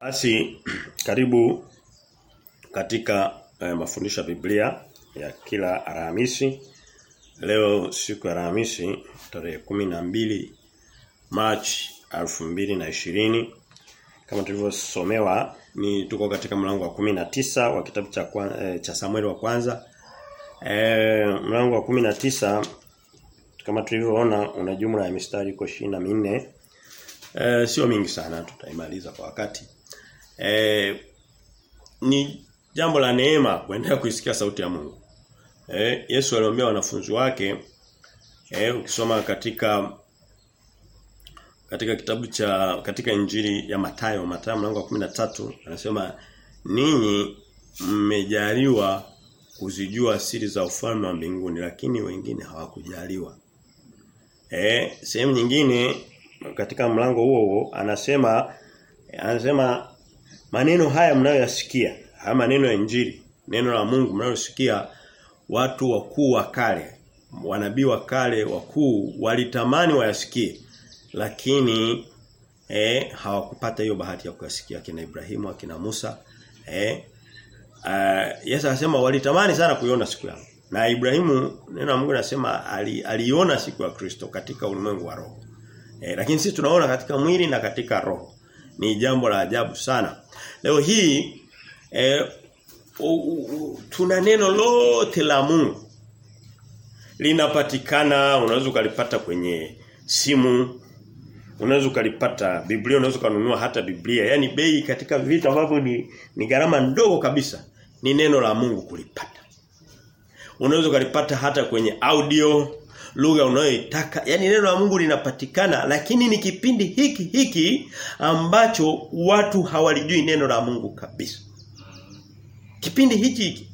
Basi karibu katika eh, mafundisho ya Biblia ya kila Alhamisi. Leo siku ya Alhamisi tarehe mbili March ishirini kama tulivyosomewa ni tuko katika mlango wa tisa wa kitabu cha eh, cha Samueli wa kwanza. Eh, mlango wa tisa kama tulivyoona una jumla ya mistari iko 24. Eh, sio mingi sana tutaimaliza kwa wakati. Eh, ni jambo la neema kuendelea kuisikia sauti ya Mungu. Eh, Yesu aliwaambia wanafunzi wake eh, ukisoma katika katika kitabu cha katika injili ya Mathayo Mathayo mlango wa 13 anasema ninyi mmejaliwa kuzijua siri za ufalme wa mbinguni lakini wengine hawakujaliwa. Eh, sehemu nyingine katika mlango huo huo anasema anasema maneno haya mnayoyasikia, haya maneno ya injili, neno la Mungu mnayosikia watu wakuu wa kale, wanabii wa kale wakuu walitamani wayasikie lakini eh hawakupata hiyo bahati ya kuyasikia kina Ibrahimu akina Musa eh uh, Yesu anasema walitamani sana kuiona siku yangu. Na Ibrahimu neno la Mungu nasema ali, aliona siku ya Kristo katika ulimwengu wa roho. Eh, lakini sisi tunaona katika mwili na katika roho. Ni jambo la ajabu sana. Leo hii eh, u, u, tuna neno lote la Mungu. Linapatikana unaweza ukalipata kwenye simu unaweza ukalipata Biblia unaweza kununua hata Biblia. Yani bei katika vitu ambavyo ni ni gharama ndogo kabisa ni neno la Mungu kulipata. Unaweza ukalipata hata kwenye audio lugha unayoitaka yani neno la Mungu linapatikana lakini ni kipindi hiki hiki ambacho watu hawalijui neno la Mungu kabisa kipindi hiki hiki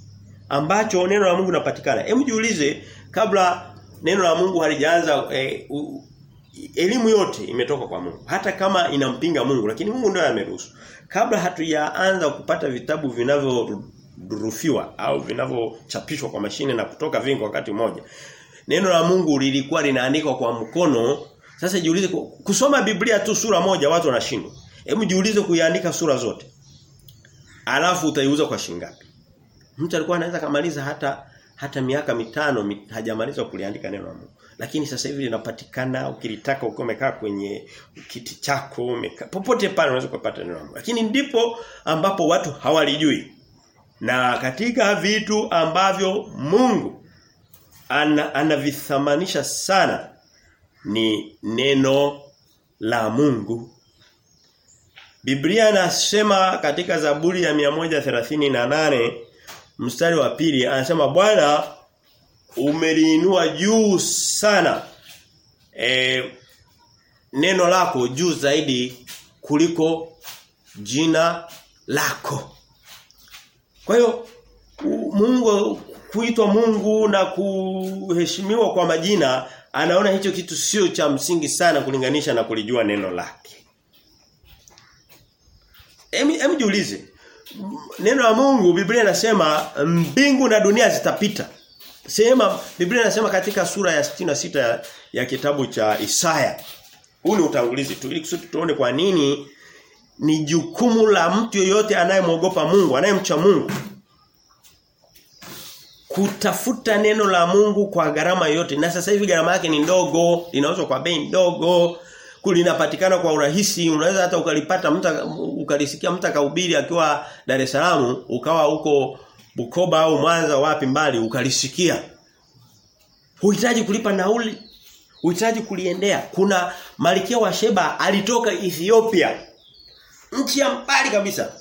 ambacho neno la Mungu linapatikana hebu jiulize kabla neno la Mungu halijaanza eh, elimu yote imetoka kwa Mungu. Hata kama inampinga Mungu lakini Mungu ndiye ameruhusu. Kabla hatujaanza kupata vitabu vinavyo durufiwa au vinavyochapishwa kwa mashine na kutoka vingi wakati mmoja. Neno la Mungu lilikuwa linaandikwa kwa mkono. Sasa jiulize kusoma Biblia tu sura moja watu wanashindwa. Hebu jiulize kuiandika sura zote. Alafu utaiuza kwa shingapi? Mtu alikuwa anaweza kamaliza hata hata miaka mitano mit, hajamaliza kuliandika neno la Mungu. Lakini sasa hivi linapatikana ukilitaka uko umekaa kwenye kiti chako umekaa popote pale unaweza kupata neno la Mungu. Lakini ndipo ambapo watu hawalijui. Na katika vitu ambavyo Mungu ana, anavithamanisha sana ni neno la Mungu. Biblia nasema katika Zaburi ya 138 mstari wa pili anasema Bwana umeliinua juu sana e, neno lako juu zaidi kuliko jina lako. Kwa hiyo Mungu kuitwa Mungu na kuheshimiwa kwa majina anaona hicho kitu sio cha msingi sana kulinganisha na kulijua neno lake. Emi jiulize neno la Mungu Biblia inasema mbingu na dunia zitapita. Sema Biblia inasema katika sura ya 66 ya, ya kitabu cha Isaya. Huu ni utangulizi tu ili kusudi tuone kwa nini ni jukumu la mtu yoyote anayemwogopa Mungu, anayemcha Mungu kutafuta neno la Mungu kwa gharama yote. Na sasa hivi gharama yake ni ndogo, linauzwa kwa bei ndogo, kulinapatikana kwa urahisi. Unaweza hata ukalipata mta ukalisikia mtu akahubiri akiwa Dar es Salaam ukawa huko Bukoba au Mwanza wapi mbali ukalisikia. Huhitaji kulipa nauli huhitaji kuliendea. Kuna Malkia wa Sheba alitoka Ethiopia nchi ya mbali kabisa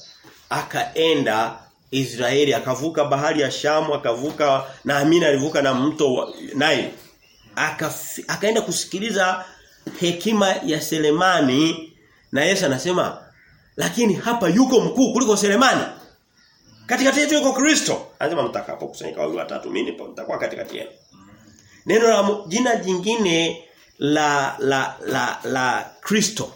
akaenda Israeli akavuka bahari ya Shamu akavuka na Amina alivuka na mto Nile aka akaenda kusikiliza hekima ya Selemani na Yesu anasema lakini hapa yuko mkuu kuliko Selemani. Katikati yetu yuko Kristo. Anasema mtakapokusanyika wawili watatu mimi nipo nitakuwa katikati yenu. Neno la jina jingine la la la la Kristo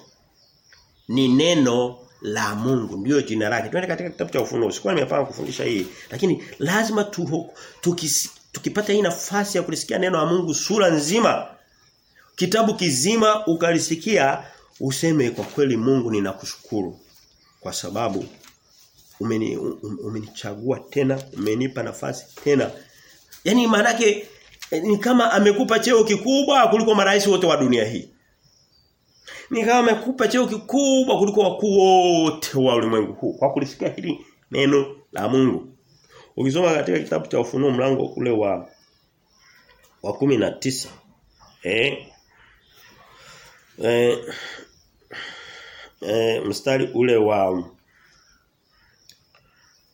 ni neno la Mungu ndio jina lake. Twende katika kitabu cha Ufunuo. Sikuwa nimepanga kufundisha hii, lakini lazima tu, tukipata hii nafasi ya kulisikia neno la Mungu sura nzima kitabu kizima ukalisikia useme kwa kweli Mungu ninakushukuru kwa sababu umeni um- umenichagua tena, umenipa nafasi tena. Yaani maana eh, ni kama amekupa cheo kikubwa kuliko marais wote wa dunia hii. Ni kama amekupa cheo kikubwa kuliko wakuu wote wa ulimwengu huu. Kwa kulisikia hili neno la Mungu. Ukisoma katika kitabu cha Ufunuo mlango ule wa wa kumi na tisa eh eh, eh mstari ule wa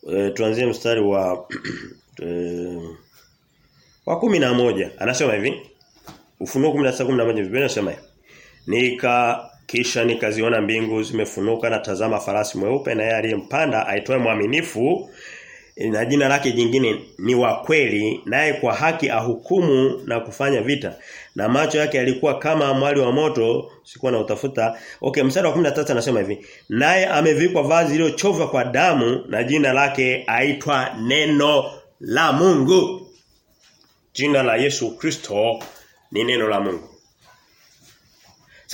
eh, tuanzie mstari wa eh, wa kumi na moja. Anasema hivi Ufunuo 19:11 Biblia inasema hivi Nika kisha nikaziona mbingu zimefunuka na tazama farasi mweupe na yeye aliyempanda aitwaye mwaminifu. Na jina lake jingine ni wa kweli naye kwa haki ahukumu na kufanya vita. Na macho yake yalikuwa kama mwali wa moto sikuwa na utafuta. Okay mstari wa 13 anasema hivi naye amevikwa vazi lililochovwa kwa damu na jina lake aitwa neno la Mungu. Jina la Yesu Kristo ni neno la Mungu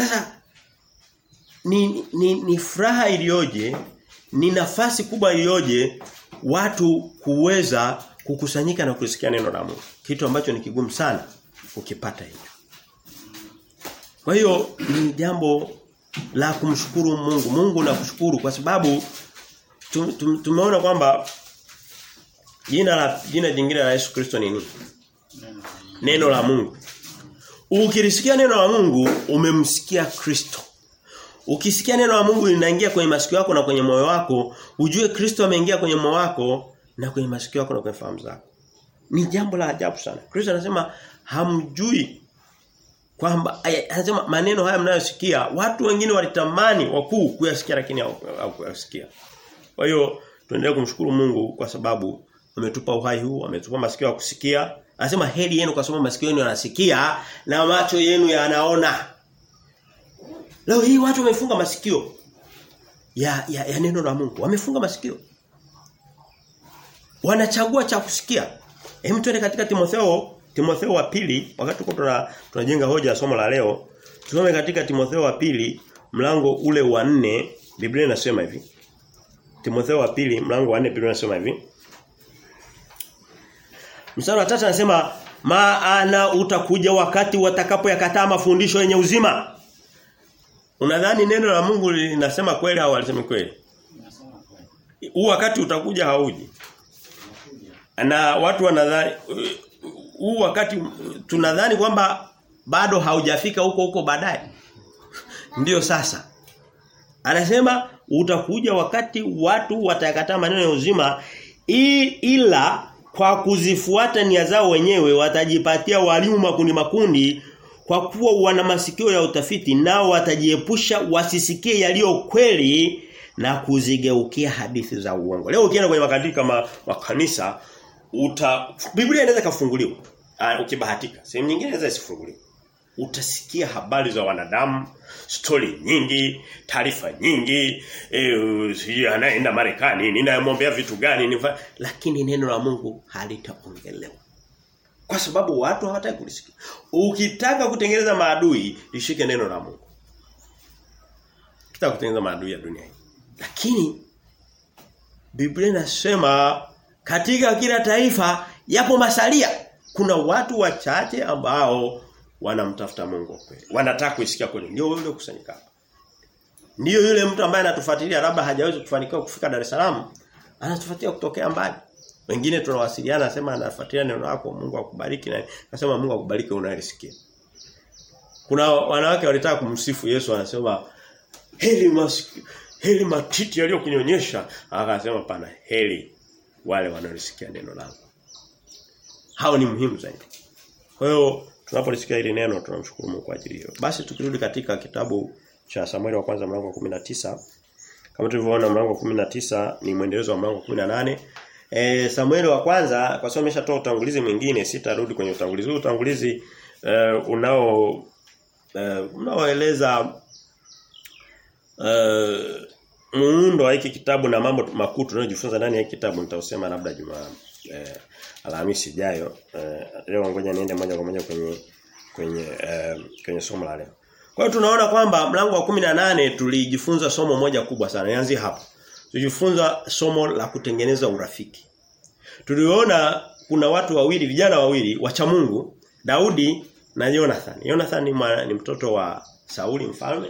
sasa ni ni, ni furaha iliyoje ni nafasi kubwa iliyoje watu kuweza kukusanyika na kusikia neno la Mungu. Kitu ambacho ni kigumu sana ukipata hicho. Kwa hiyo ni jambo la kumshukuru Mungu. Mungu na kushukuru kwa sababu tum, tum, tumeona kwamba jina la jina jingine la Yesu Kristo ni nini? Neno la Mungu. Ukilisikia neno la Mungu umemsikia Kristo. Ukisikia neno la Mungu linaingia kwenye masikio yako na kwenye moyo wako, ujue Kristo ameingia kwenye moyo wako na kwenye masikio yako na kwenye fahamu zako. Ni jambo la ajabu sana. Kristo anasema hamjui kwamba anasema maneno haya mnayosikia watu wengine walitamani wakuu kuyasikia lakini hawakuyasikia. Kwa hiyo tuendelee kumshukuru Mungu kwa sababu ametupa uhai huu, ametupa masikio ya kusikia. Anasema heri yenu kwa sababu masikio yenu yanasikia na macho yenu yanaona. Leo hii watu wamefunga masikio ya, ya, ya neno la Mungu. Wamefunga masikio. Wanachagua cha kusikia. Hem tuende katika Timotheo, Timotheo wa pili, wakati tuko tuna, tunajenga hoja ya somo la leo, tusome katika Timotheo wa pili, mlango ule wa nne Biblia inasema hivi. Timotheo wa pili, mlango wa 4 Biblia inasema hivi. Mstari wa 3 anasema maana utakuja wakati watakapoyakataa mafundisho yenye uzima Unadhani neno la Mungu linasema kweli au alisema kweli? Huu wakati utakuja hauji. Na watu wanadhani huu wakati tunadhani kwamba bado haujafika huko huko baadaye. Ndiyo sasa. Anasema utakuja wakati watu watakataa maneno ya uzima ila kwa kuzifuata nia zao wenyewe watajipatia walimu makundi makundi kwa kuwa wana masikio ya utafiti nao watajiepusha wasisikie yaliyo kweli na kuzigeukia hadithi za uongo. Leo ukienda kwenye makadiri kama makanisa uta Biblia inaweza kufunguliwa. Uh, ukibahatika. Sehemu nyingine inaweza isifunguliwe. Utasikia habari za wanadamu, stori nyingi, taarifa nyingi, e, sijui anaenda Marekani, ninayemwombea vitu gani, nifa... lakini neno la Mungu halitaongelewa. Kwa sababu watu hawataki kulisikia. Ukitaka kutengeneza maadui, lishike neno la Mungu. Ukitaka kutengeneza maadui ya dunia hii. Lakini Biblia inasema katika kila taifa yapo masalia. Kuna watu wachache ambao wanamtafuta Mungu kweli. Wanataka kuisikia kweli. Ndio yule kusanyika hapa. Ndio yule mtu ambaye anatufuatilia labda hajaweza kufanikiwa kufika Dar es Salaam, anatufuatilia kutokea mbali. Wengine tunawasiliana nasema anafuatilia neno lako Mungu akubariki na nasema Mungu akubariki unalisikia. Kuna wanawake walitaka kumsifu Yesu anasema heli masikio heli matiti yaliyokunyonyesha akasema pana heli wale wanaolisikia neno langu. Hao ni muhimu zaidi. Kwa hiyo tunapolisikia hili neno tunamshukuru Mungu kwa ajili hiyo. Basi tukirudi katika kitabu cha Samueli wa kwanza mlango wa 19 kama tulivyoona mlango wa 19 ni mwendelezo wa mlango wa 18 E, Samueli wa kwanza kwa sababu ameshatoa utangulizi mwingine sitarudi kwenye utangulizi. Utangulizi uh, unao uh, unaoeleza uh, muundo wa hiki kitabu na mambo makuu tunayojifunza ndani ya kitabu nitausema labda juma eh, Alhamisi ijayo. Eh, leo ngoja niende moja kwa moja kwenye kwenye eh, kwenye somo la leo. Kwa hiyo tunaona kwamba mlango wa 18 tulijifunza somo moja kubwa sana. Nianzie hapo. tujifunza somo la kutengeneza urafiki. Tuliona kuna watu wawili, vijana wawili wacha Mungu, Daudi na Jonathan. Jonathan ni, mwana, ni mtoto wa Sauli mfalme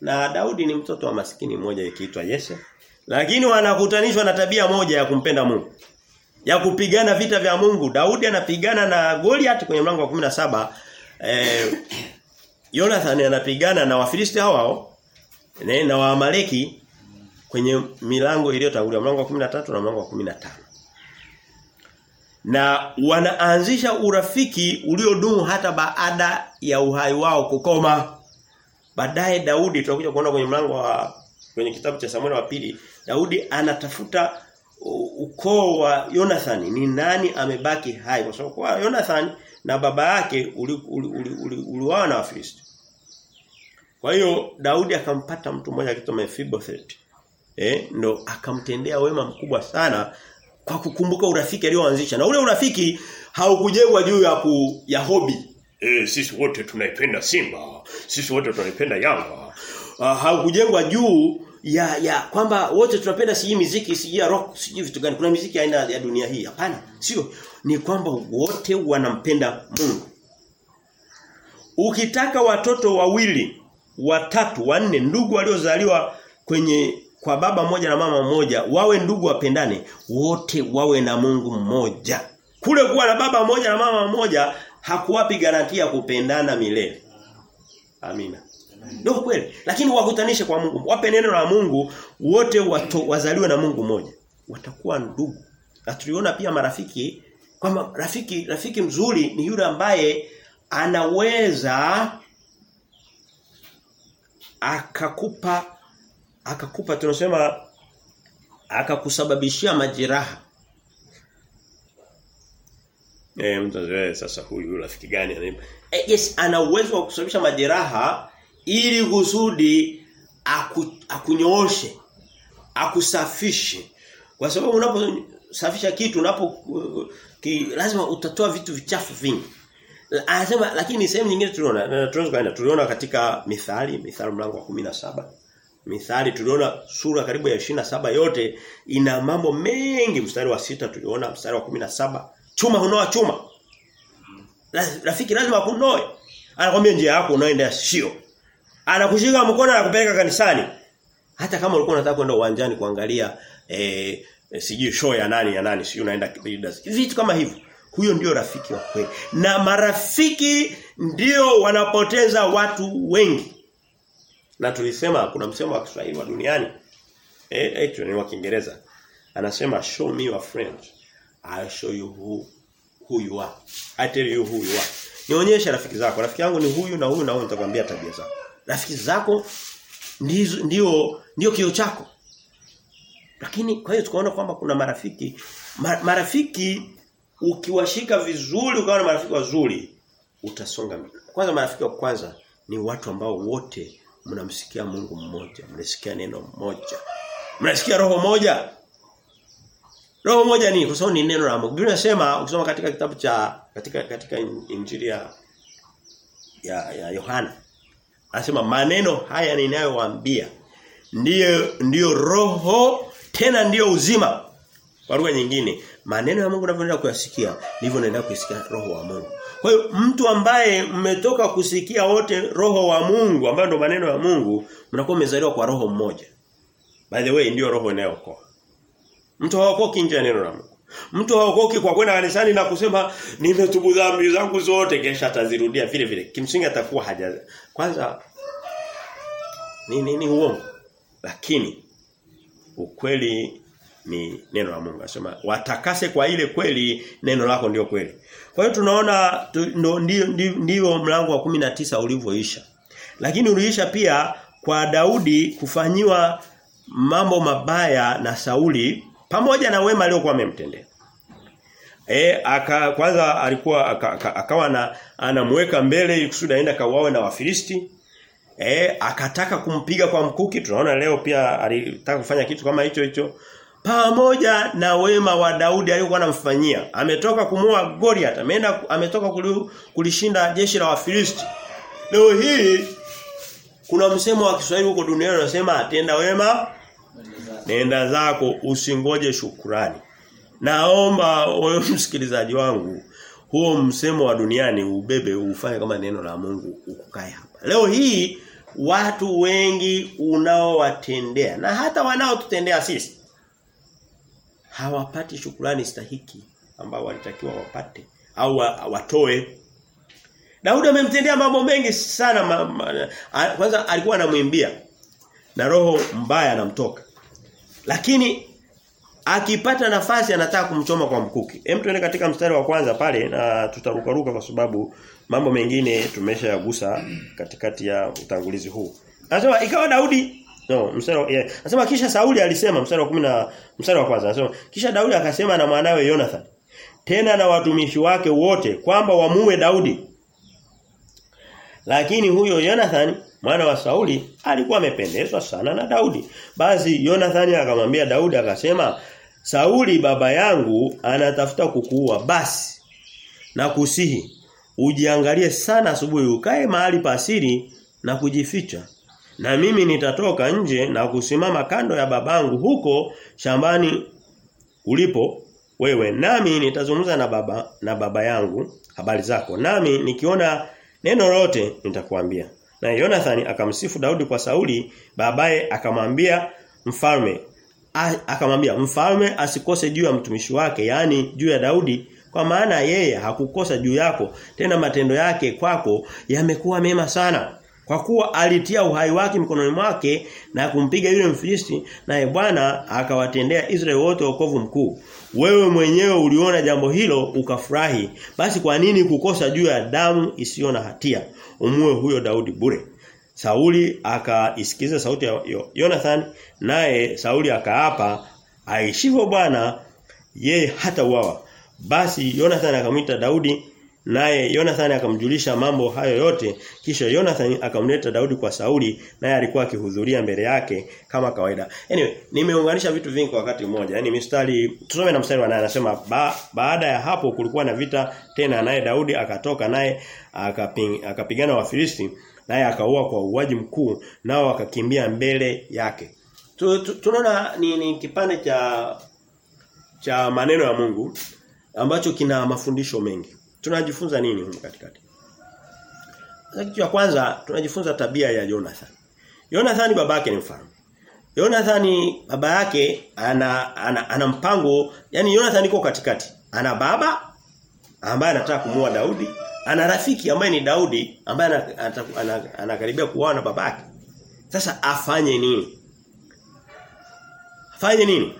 na Daudi ni mtoto wa maskini mmoja ikiitwa Yese. Lakini wanakutanishwa na tabia moja ya kumpenda Mungu. Ya kupigana vita vya Mungu. Daudi anapigana na Goliath kwenye mlango wa 17. Eh Jonathan anapigana na Wafilisti hao hao na Waamaleki kwenye milango iliyotangulia mlango wa 13 na mlango wa 15. Na wanaanzisha urafiki uliodumu hata baada ya uhai wao kukoma. Baadaye Daudi tutakuja kuona kwenye mlango wa kwenye kitabu cha Samuel wa pili Daudi anatafuta ukoo wa Jonathan ni nani amebaki hai kwa sababu kwa Jonathan na baba yake uliuawa uli, uli, uli, uli na Wafilisti. Kwa hiyo Daudi akampata mtu mmoja akitwa Mephibosheth. Eh ndo akamtendea wema mkubwa sana kwa kukumbuka urafiki alioanzisha. Na ule urafiki haukujengwa juu ya ku, ya hobi. Eh sisi wote tunaipenda Simba. Sisi wote tunaipenda Yanga. Uh, haukujengwa juu ya ya kwamba wote tunapenda siji miziki siji ya rock, siji vitu gani. Kuna muziki aina ya dunia hii. Hapana. Sio. Ni kwamba wote wanampenda Mungu. Ukitaka watoto wawili, watatu, wanne ndugu waliozaliwa kwenye kwa baba mmoja na mama mmoja wawe ndugu wapendane wote wawe na Mungu mmoja kule kuwa na baba mmoja na mama mmoja hakuwapi garantia kupendana milele amina ndio kweli lakini wakutanishe kwa Mungu wape neno la Mungu wote wato, wazaliwe na Mungu mmoja watakuwa ndugu na tuliona pia marafiki kwamba rafiki rafiki mzuri ni yule ambaye anaweza akakupa akakupa tunasema akakusababishia majeraha. Eh mtazoe sasa huyu rafiki gani ananipa? Eh, yes ana uwezo wa kusababisha majeraha ili kusudi aku, akunyooshe, akusafishe. Kwa sababu unaposafisha kitu unapo ki, lazima utatoa vitu vichafu vingi. Anasema lakini sehemu nyingine tuliona tunaweza tuliona katika mithali mithali mlango wa 17 Mithali tuliona sura karibu ya saba yote ina mambo mengi mstari wa sita tuliona mstari wa saba chuma hunoa chuma. Rafiki lazima akunoe. Anakwambia njia yako unaoenda sio. Anakushika mkono anakupeleka kanisani. Hata kama ulikuwa unataka kwenda uwanjani kuangalia eh sijui show ya nani ya nani sijui unaenda vitu kama hivyo. Huyo ndio rafiki wa kweli. Na marafiki ndio wanapoteza watu wengi. Na tulisema kuna msemo wa Kiswahili wa duniani. Eh actually ni wa Kiingereza. Anasema show me your friends. I'll show you who who you are. I tell you who you are. Nionyeshe rafiki zako. Rafiki yangu ni huyu na huyu na huyu nitakwambia tabia zako. Rafiki zako ndizo ndio ndio kio chako. Lakini kwa hiyo tukaona kwamba kuna marafiki Mar marafiki ukiwashika vizuri ukawa na marafiki wazuri utasonga. Kwanza marafiki wa kwanza ni watu ambao wote mnamsikia Mungu mmoja, mnasikia neno moja. Mnasikia roho moja. Roho moja ni kwa sababu ni neno la Mungu. Biblia inasema ukisoma katika kitabu cha katika katika injili ya, ya Yohana anasema maneno haya ninayowaambia ndio ndiyo roho tena ndiyo uzima. Kwa lugha nyingine, maneno ya Mungu unavyoenda kuyasikia, ndivyo unaenda kusikia roho wa Mungu. Kwa hiyo mtu ambaye mmetoka kusikia wote roho wa Mungu ambayo ndo maneno ya Mungu, mnakuwa mmezaliwa kwa roho mmoja. By the way, ndio roho inayookoa. Mtu haokoki nje ya neno la Mungu. Mtu haokoki kwa kwenda kanisani na kusema nimetubu dhambi zangu zote kesha atazirudia vile vile. Kimsingi atakuwa haja. Kwanza ni nini uongo. Lakini ukweli ni neno la Mungu. Anasema watakase kwa ile kweli neno lako ndio kweli. Kwa hiyo tunaona tu, ndio ndio ndio mlango wa 19 ulivyoisha. Lakini uliisha pia kwa Daudi kufanyiwa mambo mabaya na Sauli pamoja na wema aliokuwa amemtendea. Eh aka kwanza alikuwa aka, aka, akawa na anamweka mbele ili kusudi aenda kauawe na Wafilisti. Eh akataka kumpiga kwa mkuki tunaona leo pia alitaka kufanya kitu kama hicho hicho pamoja na wema wa Daudi aliyokuwa anamfanyia. Ametoka kumua Goliath, ameenda ametoka kulishinda jeshi la Wafilisti. Leo hii kuna msemo wa Kiswahili huko duniani unasema atenda wema nenda zako usingoje shukurani. Naomba wewe msikilizaji wangu huo msemo wa duniani ubebe ufanye kama neno la Mungu ukukae hapa. Leo hii watu wengi unaowatendea na hata wanaotutendea sisi hawapati shukrani stahiki ambao walitakiwa wapate au watoe. Daudi amemtendea mambo mengi sana ma, ma, kwanza alikuwa anamwimbia na roho mbaya anamtoka. Lakini akipata nafasi anataka kumchoma kwa mkuki. Hem tuende katika mstari wa kwanza pale na tutarukaruka kwa sababu mambo mengine tumeshayagusa katikati ya utangulizi huu. Anasema ikawa Daudi no mstari yeah. Anasema kisha Sauli alisema mstari wa 10 na mstari wa kwanza anasema kisha Daudi akasema na mwanawe Jonathan tena na watumishi wake wote kwamba wamue Daudi. Lakini huyo Jonathan mwana wa Sauli alikuwa amependezwa sana na Daudi. Basi Jonathan akamwambia Daudi akasema Sauli baba yangu anatafuta kukuua basi na kusihi ujiangalie sana asubuhi ukae mahali pasiri na kujificha. Na mimi nitatoka nje na kusimama kando ya babangu huko shambani ulipo wewe. Nami nitazungumza na baba na baba yangu. Habari zako. Nami nikiona neno lote nitakwambia. Na Jonathan akamsifu Daudi kwa Sauli babaye akamwambia mfalme akamwambia mfalme asikose juu ya mtumishi wake yani juu ya Daudi kwa maana yeye hakukosa juu yako. Tena matendo yake kwako yamekuwa mema sana. Kwa kuwa alitia uhai wake mikononi mwake na kumpiga yule Mfilisti naye Bwana akawatendea Israeli wote wokovu mkuu wewe mwenyewe uliona jambo hilo ukafurahi basi kwa nini kukosa juu ya damu isiyo na hatia? Umue huyo Daudi bure. Sauli akaisikiza sauti ya Jonathan naye Sauli akaapa aishivyo Bwana yeye hata uawa basi Jonathan akamwita Daudi naye Jonathan akamjulisha mambo hayo yote kisha Jonathan akamleta Daudi kwa Sauli naye alikuwa akihudhuria mbele yake kama kawaida. Anyway nimeunganisha vitu vingi kwa wakati mmoja. Yani mstari tusome na mstari wa 8 anasema ba, baada ya hapo kulikuwa na vita tena naye Daudi akatoka naye akapigana Wafilisti naye akaua kwa uwaji mkuu nao akakimbia mbele yake. Tunaona ni, ni kipande cha cha maneno ya Mungu ambacho kina mafundisho mengi tunajifunza nini huko katikati? Kitu cha kwanza tunajifunza tabia ya Jonathan. Jonathan babake ni mfano Jonathan baba yake ana, ana ana mpango yani Jonathan iko katikati. Ana baba ambaye anataka kumua Daudi ana rafiki ambaye ni Daudi ambaye anakaribia ana, ana, kuoa na babake. Sasa afanye nini? Afanye nini?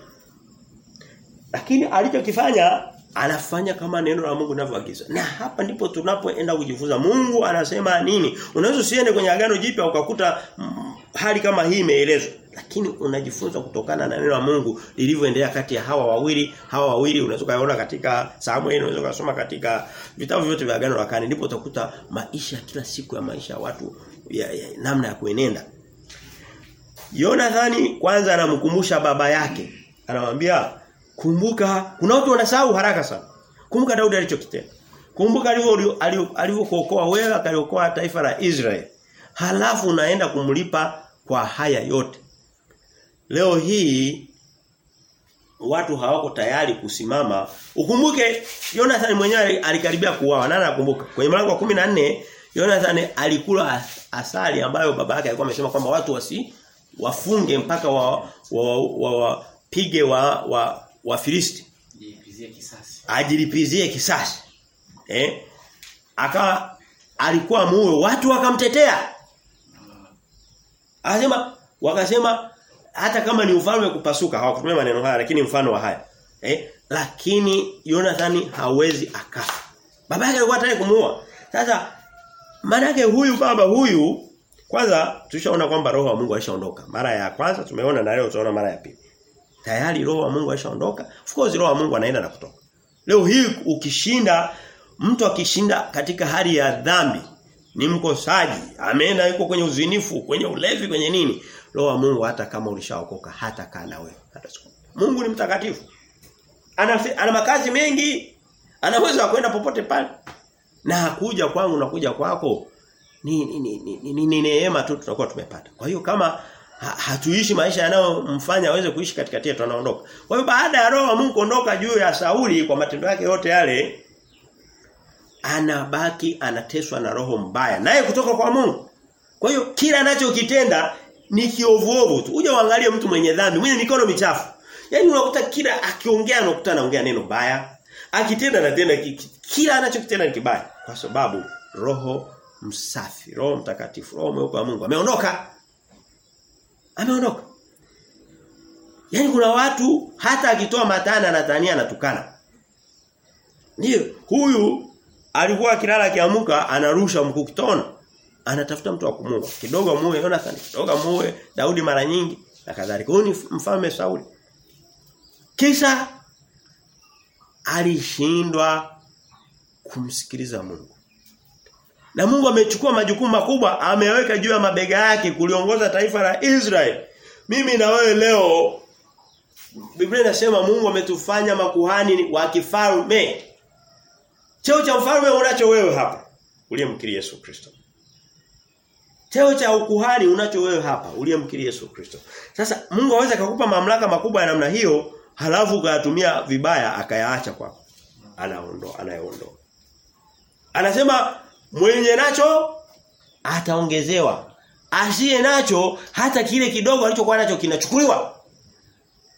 Lakini alichokifanya anafanya kama neno la Mungu linavyoagiza. Na hapa ndipo tunapoenda kujifunza Mungu anasema nini. Unaweza usiende kwenye agano jipya ukakuta mm, hali kama hii imeelezwa. Lakini unajifunza kutokana na neno la Mungu lilivyoendelea kati ya hawa wawili, hawa wawili unaweza kuona katika Samuel, unaweza kusoma katika vitabu vyote vya agano la kale ndipo utakuta maisha kila siku ya maisha watu ya, ya, namna ya kuenenda. Yonathani kwanza anamkumbusha baba yake. Anamwambia Kumbuka kuna watu wanasahau haraka sana. Kumbuka Daudi alichokitenda. Kumbuka alivyokuokoa wewe akaliokoa taifa la Israeli. Halafu unaenda kumlipa kwa haya yote. Leo hii watu hawako tayari kusimama. Ukumbuke Jonathan mwenyewe alikaribia kuuawa. Nani anakumbuka? Kwenye mlango wa 14 Jonathan alikula asali ambayo baba yake alikuwa amesema kwamba watu wasi wafunge mpaka wa wapige wa, wa, wa, pige wa wa Filisti Ajilipizie kisasi. ajilipizie kisasi. Eh? Akawa alikuwa muue watu wakamtetea. Anasema wakasema hata kama ni ufalme kupasuka hawakutumia maneno haya lakini mfano wa haya. Eh? Lakini Jonathan hawezi akafa. Baba yake alikuwa tayari kumuua. Sasa manake huyu baba huyu kwanza tushaona kwamba roho wa Mungu alishaondoka mara ya kwanza tumeona na leo tunaona mara ya pili tayari roho wa Mungu alishaondoka. Of course roho wa Mungu anaenda na kutoka. Leo hii ukishinda mtu akishinda katika hali ya dhambi ni mkosaji ameenda yuko kwenye uzinifu kwenye ulevi kwenye nini roho wa Mungu hata kama ulishaokoka hata kana wewe hata siku Mungu ni mtakatifu. Ana, ana makazi mengi anaweza kwenda popote pale. Na hakuja kwangu na kuja kwako. Ni ni ni, ni, ni, ni neema tu tutakuwa tumepata. Kwa hiyo kama hatuishi maisha yanayomfanya aweze kuishi katikati yetu anaondoka. Kwa hiyo baada ya roho wa Mungu kuondoka juu ya Sauli kwa matendo yake yote yale anabaki anateswa na roho mbaya naye kutoka kwa Mungu. Kwa hiyo kila anachokitenda ni kiovuovu tu. Uje uangalie mtu mwenye dhambi, mwenye mikono michafu. Yaani unakuta kila akiongea anakuta anaongea neno baya. Akitenda anatenda kila anachokitenda ni kibaya kwa sababu roho msafi, roho mtakatifu, roho mweupe wa Mungu ameondoka. Ameondoka. Yaani kuna watu hata akitoa matana anatania anatukana. Ndio, huyu alikuwa akilala akiamuka anarusha mkukitona. Anatafuta mtu wa kumuua. Kidogo amuue Jonathan, kidogo amuue Daudi mara nyingi na kadhalika. Huyu ni mfalme Sauli. Kisha alishindwa kumsikiliza Mungu. Na Mungu amechukua majukumu makubwa, ameweka juu ya mabega yake kuliongoza taifa la Israeli. Mimi na wewe leo Biblia inasema Mungu ametufanya makuhani wa kifalme. Cheo cha mfalme unacho wewe hapa, uliyemkiri Yesu Kristo. Cheo cha ukuhani unacho wewe hapa, uliyemkiri Yesu Kristo. Sasa Mungu aweza kukupa mamlaka makubwa ya namna hiyo, halafu ukayatumia vibaya akayaacha kwako. Anaondoa, anayeondoa. Anasema mwenye nacho ataongezewa. Asiye nacho hata kile kidogo alichokuwa nacho kinachukuliwa.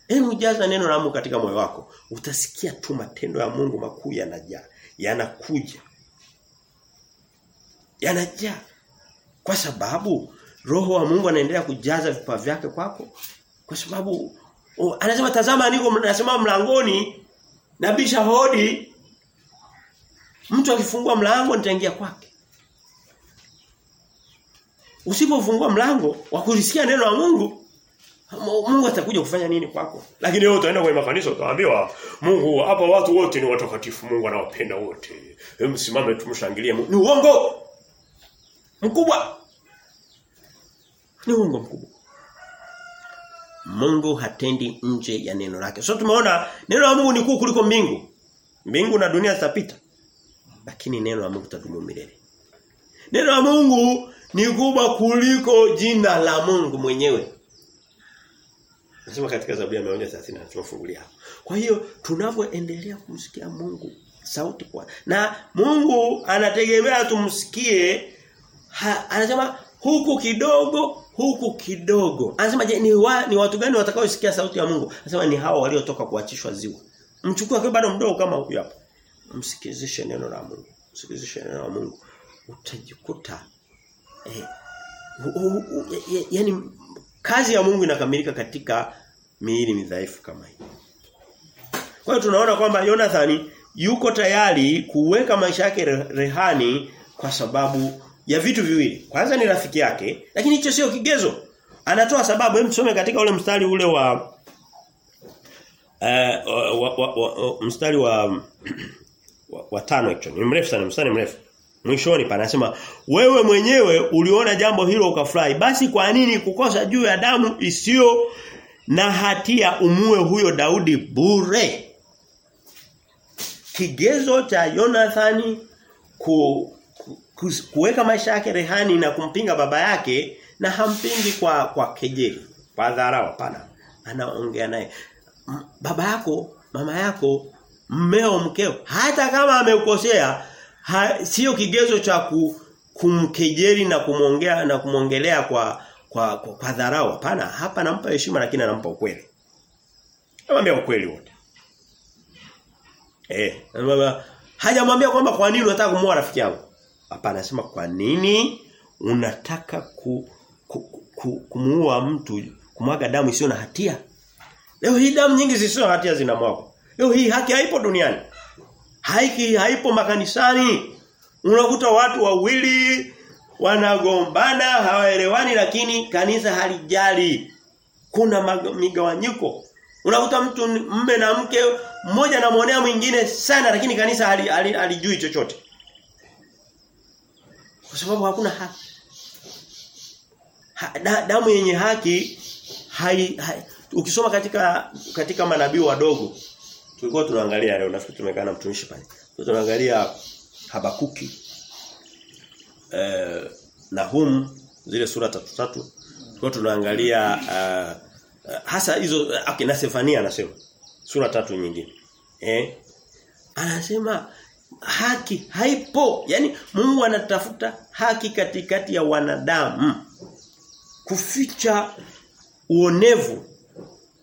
Hebu jaza neno la Mungu katika moyo wako. Utasikia tu matendo ya Mungu makuu yanajaa, yanakuja. Yanajaa. Kwa sababu roho wa Mungu anaendelea kujaza vipawa vyake kwako. Kwa sababu oh, anasema tazama niko nasema mlangoni nabisha hodi. Mtu akifungua mlango nitaingia kwake. Usipofungua mlango wa kulisikia neno la Mungu Mungu atakuja kufanya nini kwako? Lakini wewe utaenda kwenye makanisa utaambiwa Mungu hapa watu wote ni watakatifu, Mungu anawapenda wote. Hebu msimame tumshangilie Mungu. Ni uongo. Mkubwa. Ni uongo mkubwa. Mungu hatendi nje ya neno lake. So tumeona neno la Mungu ni kuu kuliko mbingu. Mbingu na dunia zitapita. Lakini neno la Mungu litadumu milele. Neno la Mungu ni kubwa kuliko jina la Mungu mwenyewe. Nasema katika Zaburi ya 130 tunafungulia. Kwa hiyo tunavyoendelea kumsikia Mungu sauti kwa na Mungu anategemea tumsikie ha, anasema huku kidogo huku kidogo. Anasema je ni, wa, ni watu gani watakaosikia sauti ya Mungu? Anasema ni hao waliotoka kuachishwa ziwa. Mchukua kwa bado mdogo kama huyu hapa. Msikizishe neno la Mungu. Msikizishe neno la Mungu. Utajikuta eh, yani kazi ya Mungu inakamilika katika miili midhaifu kama hii. Kwa hiyo tunaona kwamba Jonathan yuko tayari kuweka maisha yake rehani kwa sababu ya vitu viwili. Kwanza ni rafiki yake, lakini hicho sio kigezo. Anatoa sababu, hem tusome katika ule mstari ule wa uh, wa, wa, wa, wa, mstari wa wa, hicho. Ni mrefu sana, mstari mrefu. Mwishoni panasema wewe mwenyewe uliona jambo hilo ukafurahi basi kwa nini kukosa juu ya damu isiyo na hatia umue huyo Daudi bure Kigezo cha Jonathan ku, ku, kuweka maisha yake rehani na kumpinga baba yake na hampingi kwa kwa kejeli kwa dharau hapana anaongea naye baba yako mama yako mmeo mkeo hata kama amekosea ha, sio kigezo cha ku, kumkejeli na kumongea na kumongelea kwa kwa kwa, kwa dharau. Hapana hapa nampa heshima lakini anampa ukweli. Anamwambia ukweli wote. Eh anamwambia hajamwambia kwamba kwa nini unataka kumuoa rafiki yangu? Hapana anasema kwa nini unataka ku, ku, ku, kumuua mtu kumwaga damu isiyo na hatia? Leo hii damu nyingi zisizo na hatia zinamwagwa leo hii haki haipo duniani. Haiki haipo makanisani. Unakuta watu wawili wanagombana hawaelewani lakini kanisa halijali. Kuna migawanyiko. Unakuta mtu mme na mke mmoja anamwonea mwingine sana lakini kanisa halijui hali, hali chochote. Kwa sababu hakuna haki. Ha, da, damu yenye haki hai, hai ukisoma katika katika manabii wadogo tulikuwa tunaangalia leo nafikiri tumekaa na mtumishi pale tunaangalia Habakuki eh Nahum zile sura tatu tatu tulikuwa tunaangalia uh, hasa hizo uh, okay, na Sefania anasema sura tatu nyingine. Eh? Anasema haki haipo. Yaani Mungu anatafuta haki katikati ya wanadamu. Kuficha uonevu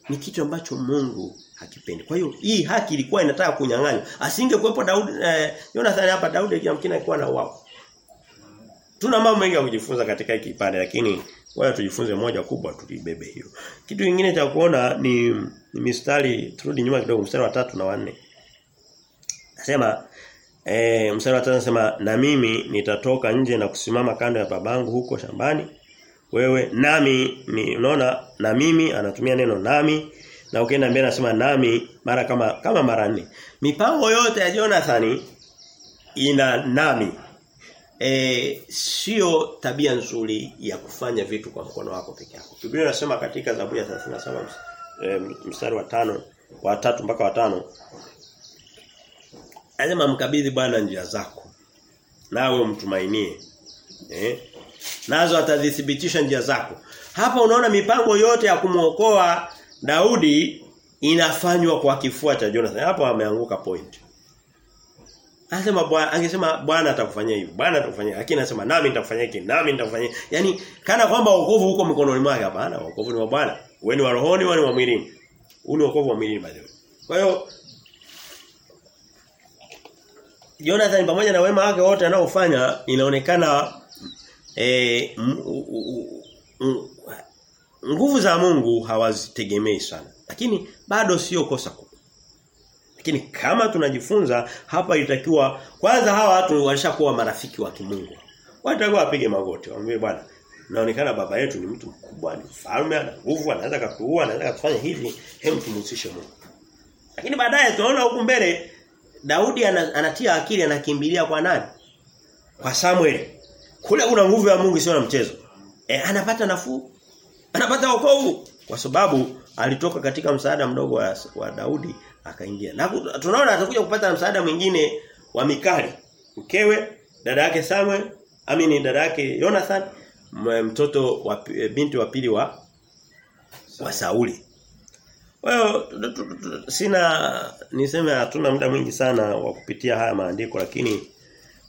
ni kitu ambacho Mungu hakipendi. Kwa hiyo hii haki ilikuwa inataka kunyang'anywa. Asingekuwepo Daudi eh, Jonathan hapa Daudi yamkini alikuwa na wao. Tuna mambo mengi ya kujifunza katika hiki kipande lakini waya tujifunze moja kubwa tulibebe hiyo. Kitu kingine cha kuona ni, ni mistari turudi nyuma kidogo mstari wa tatu na wanne. Nasema eh mstari wa tatu nasema na mimi nitatoka nje na kusimama kando ya babangu huko shambani. Wewe nami ni unaona na mimi anatumia neno nami na ukienda mbele anasema nami mara kama kama mara nne. Mipango yote ya Jonathan ina nami e, sio tabia nzuri ya kufanya vitu kwa mkono wako peke yako. Biblia inasema katika Zaburi ya 37 e, mstari wa tano wa tatu mpaka wa tano Anasema mkabidhi Bwana njia zako. Nawe umtumainie. Eh? Nazo atazithibitisha njia zako. Hapa unaona mipango yote ya kumuokoa Daudi inafanywa kwa kifua cha Jonathan. Hapo ameanguka point. Anasema bwana angesema bwana atakufanyia hivi. Bwana atakufanyia. Lakini anasema nami nitakufanyia hiki, nami nitakufanyia. Yaani kana kwamba wokovu huko mikononi mwake hapana. Wokovu ni wa Bwana. Wewe ni wa rohoni, wewe ni wa mwilini. Huu ni wokovu wa mwilini by the way. Kwa hiyo Jonathan pamoja na wema wake wote anaofanya inaonekana eh nguvu za Mungu hawazitegemei sana. Lakini bado sio kosa kubwa. Lakini kama tunajifunza hapa itakiwa kwanza hawa watu walishakuwa marafiki wa kimungu. Watakuwa wapige magoti, waambie bwana, naonekana baba yetu ni mtu mkubwa, ni mfalme, ana nguvu, anaweza kutuua, anaweza kufanya hivi, hebu tumhusishe Mungu. Lakini baadaye tunaona huku mbele Daudi anatia akili anakimbilia kwa nani? Kwa Samuel. Kule kuna nguvu ya Mungu sio na mchezo. E, anapata nafuu. Anapata wokovu kwa sababu alitoka katika msaada mdogo wa, wa Daudi akaingia. Na tunaona atakuja kupata msaada mwingine wa Mikali. Mkewe, dada yake Samuel, amini dada yake Jonathan, mtoto wa binti wa pili wa wa Sauli. Kwa hiyo sina niseme hatuna muda mwingi sana wa kupitia haya maandiko lakini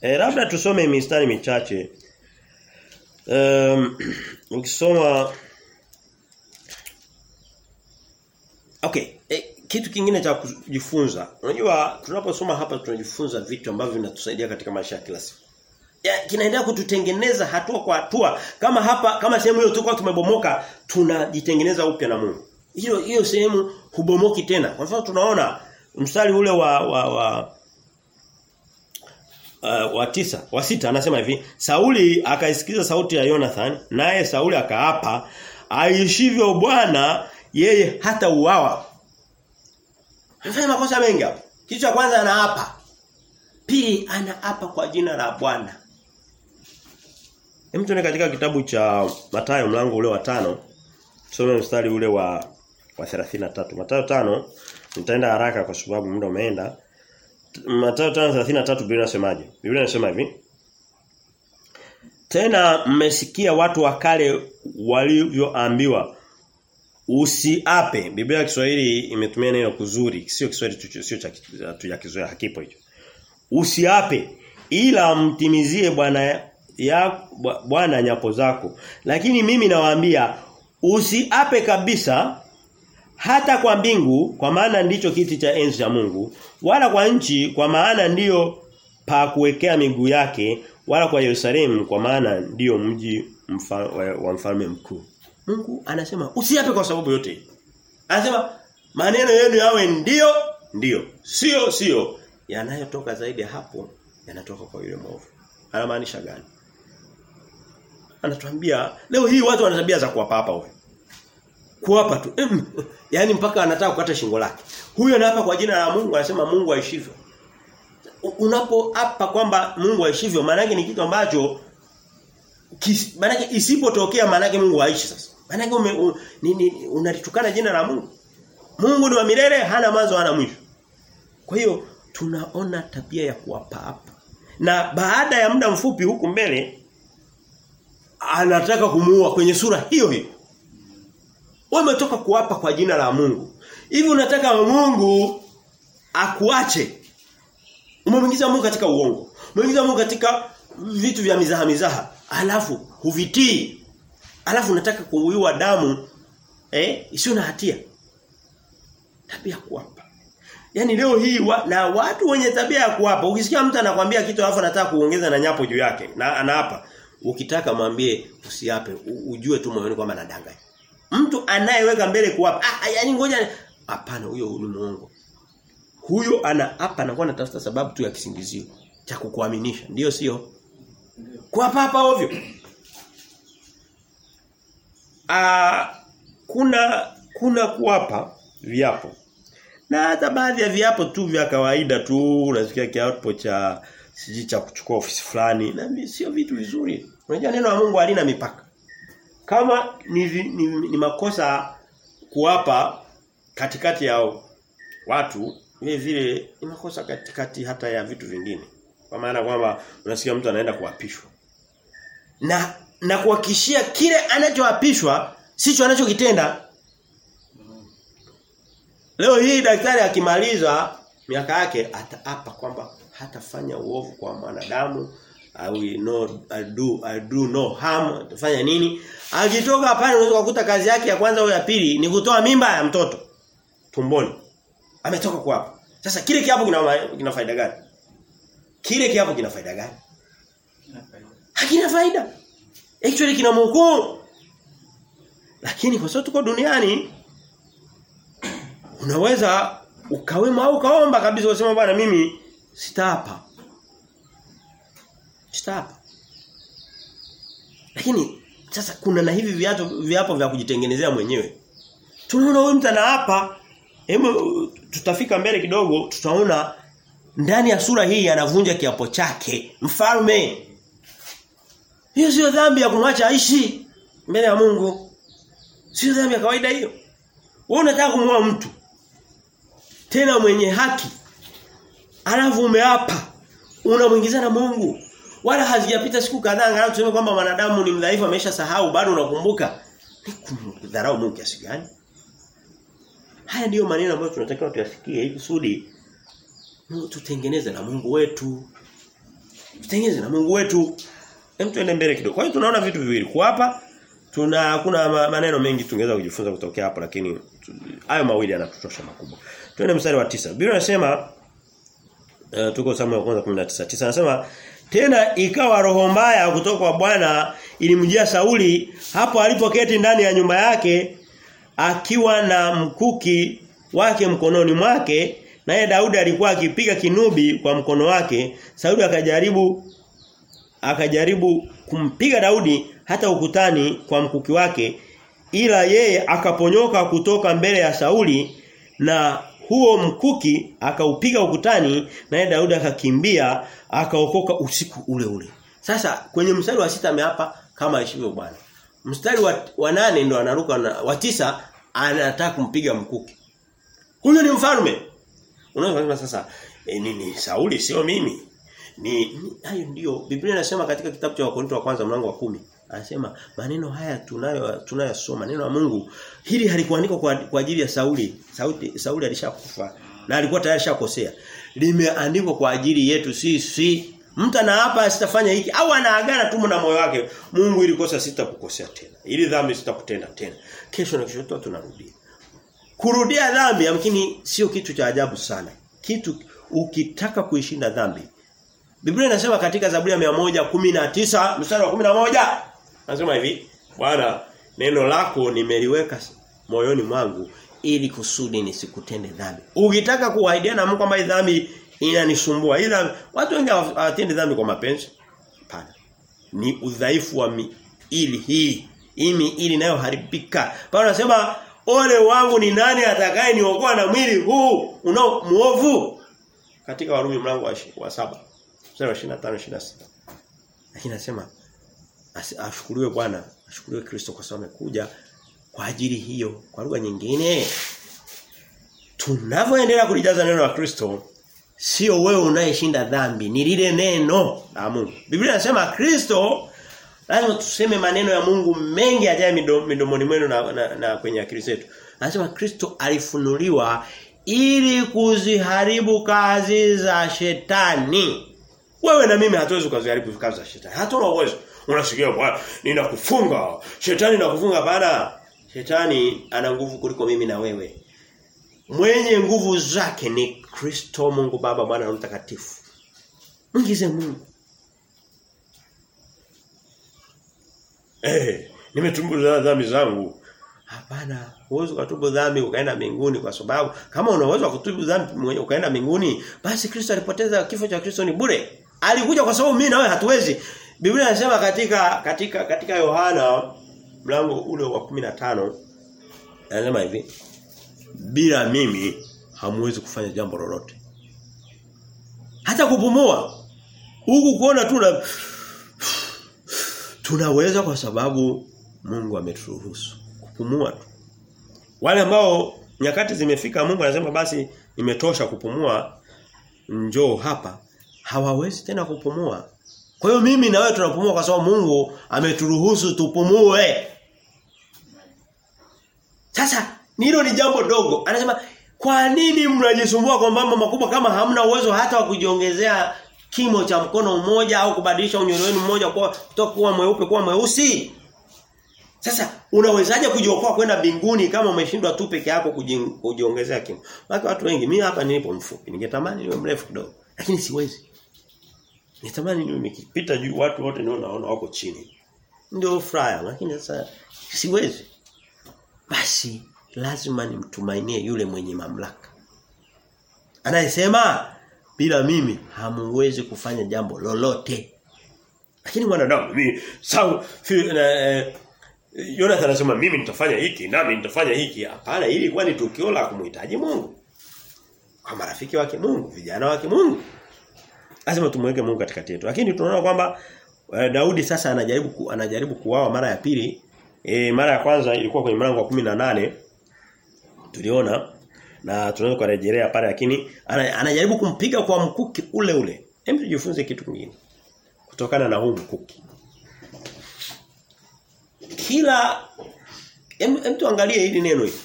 eh, labda tusome mistari michache. Um, ukisoma Okay, e, kitu kingine cha kujifunza. Unajua tunaposoma hapa tunajifunza vitu ambavyo vinatusaidia katika maisha ya kila siku. Ya, kinaendelea kututengeneza hatua kwa hatua. Kama hapa kama sehemu hiyo tulikuwa tumebomoka, tunajitengeneza upya na Mungu. Hiyo hiyo sehemu hubomoki tena. Kwa mfano tunaona mstari ule wa wa wa uh, wa tisa, wa sita anasema hivi, Sauli akaisikiza sauti ya Jonathan, naye Sauli akaapa, aishivyo Bwana yeye hata uawa. Anafanya makosa mengi hapo. Kitu cha kwanza anaapa. Pili anaapa kwa jina la Bwana. Hem tuone katika kitabu cha Mathayo mlango ule wa tano tusome mstari ule wa wa 33. Mathayo tano nitaenda haraka kwa sababu muda umeenda. Mathayo 5:33 Biblia inasemaje? Biblia inasema hivi. Tena mmesikia watu wa kale walivyoambiwa usiape. Biblia ya Kiswahili imetumia neno kuzuri, sio Kiswahili sio cha tujakizoea hakipo hicho. Usiape ila mtimizie Bwana ya Bwana nyapo zako. Lakini mimi nawaambia usiape kabisa hata kwa mbingu kwa maana ndicho kiti cha enzi ya Mungu wala kwa nchi kwa maana ndiyo pa kuwekea miguu yake wala kwa Yerusalemu kwa maana ndiyo mji mfa, wa mfalme mkuu. Mungu anasema usiape kwa sababu yote. Anasema maneno yenu yawe ndio ndio sio sio yanayotoka zaidi hapo yanatoka kwa yule mwovu. Anamaanisha gani? Anatuambia leo hii watu wana tabia za kuwapa hapa wewe. Kuwapa tu. Yaani mpaka anataka kukata shingo lake. Huyo anaapa kwa jina la Mungu anasema Mungu aishivyo. Unapoapa kwamba Mungu aishivyo maana ni kitu ambacho maana isipotokea maana Mungu aishi sasa. Maana yake un, unalitukana jina la Mungu. Mungu ni wa milele hana mwanzo hana mwisho. Kwa hiyo tunaona tabia ya kuwapa hapa. Na baada ya muda mfupi huku mbele anataka kumuua kwenye sura hiyo hiyo. Wewe umetoka kuapa kwa jina la Mungu. Hivi unataka Mungu akuache? Umemwingiza Mungu katika uongo. Umemwingiza Mungu katika vitu vya mizaha mizaha. Alafu huvitii. Alafu unataka kuuiwa damu eh isiyo na hatia. Tabia kuapa. Yaani leo hii wa, na watu wenye tabia ya kuapa ukisikia mtu anakwambia kitu alafu anataka kuongeza na nyapo juu yake na anaapa ukitaka mwambie usiape ujue tu moyoni kwamba anadanganya. Mtu anayeweka mbele kuapa ah yaani ngoja hapana huyo ni muongo. Huyo anaapa anakuwa anatafuta sababu tu ya kisingizio cha kukuaminisha. Ndiyo sio? Kuapa hapa ovyo. Ah kuna kuna kuapa viapo na hata baadhi ya viapo tu vya kawaida tu unasikia kiapo cha siji cha kuchukua ofisi fulani na sio vitu vizuri. Unajua neno la Mungu halina mipaka. Kama ni, ni, ni makosa kuwapa katikati ya watu vile vile ni makosa katikati hata ya vitu vingine. Kwa maana kwamba unasikia mtu anaenda kuapishwa. Na na kuhakishia kile anachoapishwa sicho anachokitenda. Leo hii daktari akimaliza miaka yake ataapa kwamba hatafanya uovu kwa mwanadamu. Au no I do I do no harm. Atafanya nini? Akitoka pale unaweza kukuta kazi yake ya kwanza au ya pili ni kutoa mimba ya mtoto tumboni. Ametoka kwa hapo. Sasa kile kiapo kina kina faida gani? Kile kiapo kina faida gani? Hakina faida actually kina mhukumu lakini kwa sababu tuko duniani unaweza ukawema au ukaomba kabisa usema bwana mimi sitapa. Sitapa. Lakini sasa kuna na hivi viapo viapo vya kujitengenezea mwenyewe. Tunaona huyu mtu anaapa hebu tutafika mbele kidogo tutaona ndani ya sura hii anavunja kiapo chake mfalme. Hiyo sio dhambi ya kumwacha aishi mbele ya Mungu. Sio dhambi ya kawaida hiyo. Wewe unataka kumuua mtu tena mwenye haki alafu umeapa unamuingiza na Mungu wala hazijapita siku kadhaa angalau tuseme kwamba wanadamu ni mdhaifu amesha sahau bado unakumbuka ni Mungu kiasi gani haya ndiyo maneno ambayo tunatakiwa tuyasikie ili kusudi tutengeneze na Mungu wetu tutengeneze na Mungu wetu hem tuende mbele kidogo kwa hiyo tunaona vitu viwili kuapa tuna kuna maneno mengi tungeweza kujifunza kutokea hapo lakini hayo mawili yanatutosha makubwa Twende mstari wa tisa. Biblia inasema uh, tuko Samuel kwanza 19. Tisa anasema tena ikawa roho mbaya kutoka kwa Bwana ilimjia Sauli hapo alipoketi ndani ya nyumba yake akiwa na mkuki wake mkononi mwake naye Daudi alikuwa akipiga kinubi kwa mkono wake Sauli akajaribu akajaribu kumpiga Daudi hata ukutani kwa mkuki wake ila yeye akaponyoka kutoka mbele ya Sauli na huo mkuki akaupiga ukutani naye Daudi akakimbia akaokoka usiku ule ule. Sasa kwenye mstari wa sita ameapa kama aishivyo Bwana. Mstari wa, wa nane ndo anaruka na wa tisa anataka kumpiga mkuki. Huyo ni mfalme. Unaweza sasa e, nini ni Sauli sio mimi. Ni, hayo ndio Biblia inasema katika kitabu cha Wakorintho wa kwanza mlango wa kumi Anasema maneno haya tunayo tunayosoma neno la Mungu hili halikuandikwa kwa, kwa ajili ya Sauli. Sauli Sauli alishakufa na alikuwa tayari shakosea. Limeandikwa kwa ajili yetu sisi. Mtu anaapa sitafanya hiki au anaagana tu na moyo wake. Mungu ili kosa sitakukosea tena. Ili dhambi sitakutenda tena. Kesho na kesho tunarudia. Kurudia dhambi yamkini sio kitu cha ajabu sana. Kitu ukitaka kuishinda dhambi. Biblia inasema katika Zaburi ya 119 mstari wa 11 Anasema hivi, Bwana neno lako nimeliweka moyoni mwangu ili kusudi nisikutende dhambi. Ukitaka kuahidiana na Mungu kwamba dhambi inanisumbua. Ila watu wengi hawatendi dhambi kwa mapenzi. Hapana. Ni udhaifu wa miili hii. Imi ili nayo haribika. Paulo anasema ole wangu ni nani atakaye niokoa na mwili huu unao muovu? Katika Warumi mlango wa, wa mstari wa 25 26. Lakini anasema ashukuriwe Bwana, ashukuriwe Kristo kwa sababu amekuja kwa ajili hiyo. Kwa lugha nyingine tunavyoendelea kulijaza neno la Kristo sio wewe unayeshinda dhambi, ni lile neno la Mungu. Biblia inasema Kristo Lazima tuseme maneno ya Mungu mengi ajaye midomoni mwenu na, na, na kwenye akili zetu. Anasema Kristo alifunuliwa ili kuziharibu kazi za shetani. Wewe na mimi hatuwezi kuziharibu kazi za shetani. Hatuna uwezo. Unasikia bwana ninakufunga. Shetani nakufunga bana. Shetani ana nguvu kuliko mimi na wewe. Mwenye nguvu zake ni Kristo Mungu Baba Mwana na Mtakatifu. Mwingize Mungu. Eh, nimetubu dhambi zangu. Hapana, uwezo kutubu dhambi ukaenda mbinguni kwa sababu kama una uwezo wa kutubu dhambi ukaenda mbinguni, basi Kristo alipoteza kifo cha Kristo ni bure. Alikuja kwa sababu mimi na wewe hatuwezi. Biblia inasema katika katika katika Yohana mlango ule wa 15 anasema hivi bila mimi hamwezi kufanya jambo lolote. Hata kupumua. Huku kuona tu na tunaweza kwa sababu Mungu ameturuhusu kupumua tu. Wale ambao nyakati zimefika Mungu anasema basi imetosha kupumua njoo hapa hawawezi tena kupumua. Kwa hiyo mimi na wewe tunapumua kwa sababu Mungu ameturuhusu tupumue. Sasa hilo ni jambo dogo. Anasema kwa nini mnajisumbua kwa mambo makubwa kama hamna uwezo hata wa kujiongezea kimo cha mkono mmoja au kubadilisha unywele wenu mmoja kwa kutoka kuwa mweupe kuwa mweusi? Sasa unawezaje kujiokoa kwenda mbinguni kama umeshindwa tu peke yako kujiongezea kimo? Maana watu wengi mimi hapa nilipo mfupi ningetamani niwe mrefu kidogo lakini siwezi. Nitamani niwe nikipita juu watu wote ndio naona wako chini. Ndio furaha lakini sasa siwezi. Basi lazima nimtumainie yule mwenye mamlaka. Anayesema bila mimi hamuwezi kufanya jambo lolote. Lakini mwanadamu mimi sawa eh, Jonathan anasema mimi nitafanya hiki nami nitafanya hiki. Hapana, ili kwani tukio la kumhitaji Mungu. Kwa marafiki wake Mungu, vijana wake Mungu. Lazima tumweke Mungu katikati yetu. Lakini tunaona kwamba eh, Daudi sasa anajaribu ku, anajaribu kuwawa mara ya pili. E, mara ya kwanza ilikuwa kwenye mlango wa 18. Tuliona na tunaweza kurejelea pale lakini anajaribu kumpiga kwa mkuki ule ule. Hem tujifunze kitu kingine. Kutokana na huu mkuki. Kila hem tuangalie hili neno hili.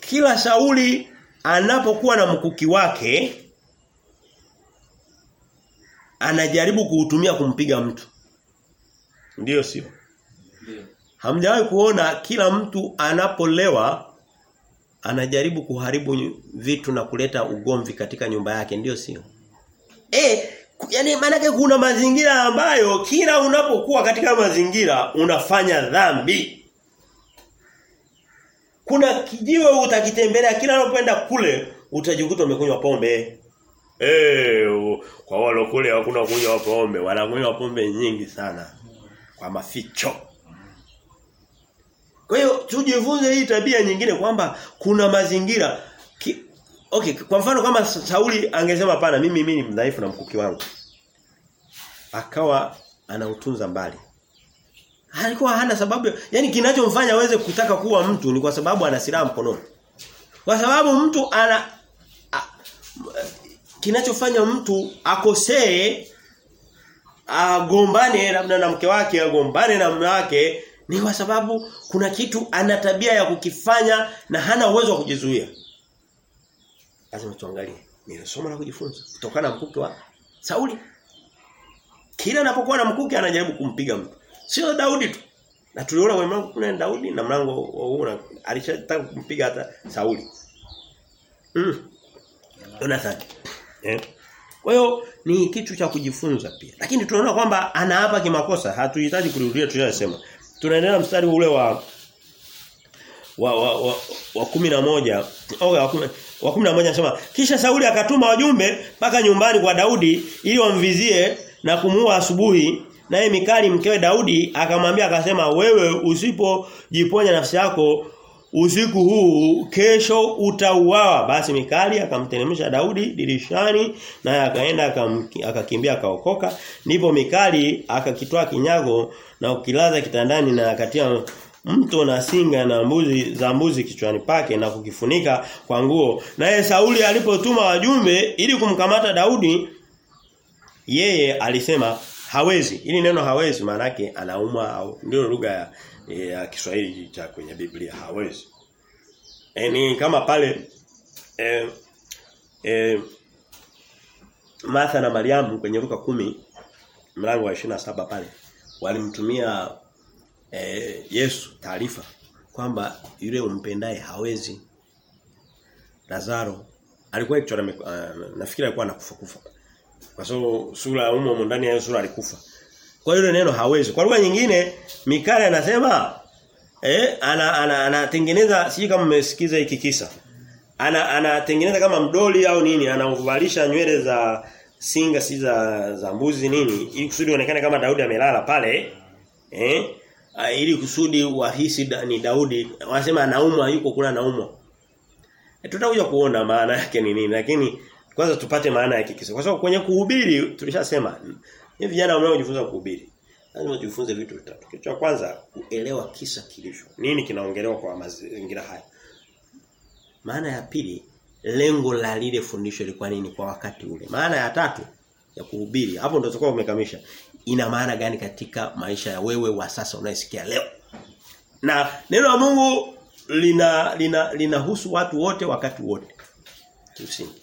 Kila Sauli anapokuwa na mkuki wake anajaribu kuutumia kumpiga mtu. Ndiyo sio? Hamjawahi kuona kila mtu anapolewa anajaribu kuharibu vitu na kuleta ugomvi katika nyumba yake ndiyo sio? Eh, yani maanake kuna mazingira ambayo kila unapokuwa katika mazingira unafanya dhambi. Kuna kijiwe utakitembelea kila unapoenda kule utajikuta umekunywa pombe. Eh, kwa wale kule hakuna kunywa pombe, wanakunywa pombe nyingi sana kwa maficho. Kwa hiyo tujifunze hii tabia nyingine kwamba kuna mazingira ki, Okay, kwa mfano kama Sauli angesema hapana mimi mimi ni mdhaifu na mkuki wangu. Akawa anautunza mbali. Alikuwa hana sababu, yani kinachomfanya aweze kutaka kuwa mtu ni kwa sababu ana silaha mkononi. Kwa sababu mtu ana kinachofanya mtu akosee agombane labda na mke wake agombane na mume wake ni kwa sababu kuna kitu ana tabia ya kukifanya na hana uwezo wa kujizuia. Lazima tuangalie. Nilisoma na kujifunza kutokana na mkuki wa Sauli. Kila anapokuwa na mkuki anajaribu kumpiga mtu. Sio Daudi tu. Na tuliona kwa mlango kuna Daudi na mlango huu huu alishataka kumpiga hata Sauli. Mm. Jonathan. Eh. Kwa hiyo ni kitu cha kujifunza pia. Lakini tunaona kwamba anaapa kimakosa. Hatuhitaji kurudia tuliyosema. Tunaendelea mstari ule wa wa wa wa, wa 11 au wa 10 wa 11 anasema kisha Sauli akatuma wajumbe mpaka nyumbani kwa Daudi ili wamvizie na kumuua asubuhi naye Mikali mkewe Daudi akamwambia akasema wewe usipojiponya nafsi yako usiku huu kesho utauawa. Basi Mikali akamteremsha Daudi dirishani naye akaenda akakimbia akaokoka. Ndipo Mikali akakitoa kinyago na ukilaza kitandani na akatia mto na singa na mbuzi za mbuzi kichwani pake na kukifunika kwa nguo. Naye Sauli alipotuma wajumbe ili kumkamata Daudi yeye alisema hawezi. Hili neno hawezi maana yake anaumwa au ndio lugha ya, ya Kiswahili cha kwenye Biblia hawezi. E, ni kama pale e, e, Martha na Mariamu kwenye Luka kumi mlango wa 27 pale walimtumia e, Yesu taarifa kwamba yule umpendaye hawezi Lazaro alikuwa kichwa uh, nafikiri alikuwa anakufa kufa kwa sababu sura umo ndani ya hiyo sura alikufa. Kwa hiyo neno hawezi. Kwa lugha nyingine Mikale anasema eh ana anatengeneza ana, siji kama mmesikiza hiki kisa. Ana anatengeneza kama mdoli au nini anauvalisha nywele za singa si za za mbuzi nini ili kusudi onekane kama Daudi amelala pale eh ili kusudi wahisi da, ni Daudi. Wanasema anaumwa yuko kula anaumwa. E, tutakuja kuona maana yake ni nini lakini kwanza tupate maana ya kikristo. kwa sababu kwenye kuhubiri tulishasema ni vijana wanaojifunza kuhubiri lazima tujifunze vitu vitatu kitu cha kwanza kuelewa kisa kilicho. nini kinaongelewa kwa mazingira haya maana ya pili lengo la lile fundisho lilikuwa nini kwa wakati ule. Maana ya tatu ya kuhubiri hapo ndio tutakuwa umekamisha. Ina maana gani katika maisha ya wewe wa sasa unayesikia leo? Na neno la Mungu lina lina linahusu watu wote wakati wote. Kimsingi.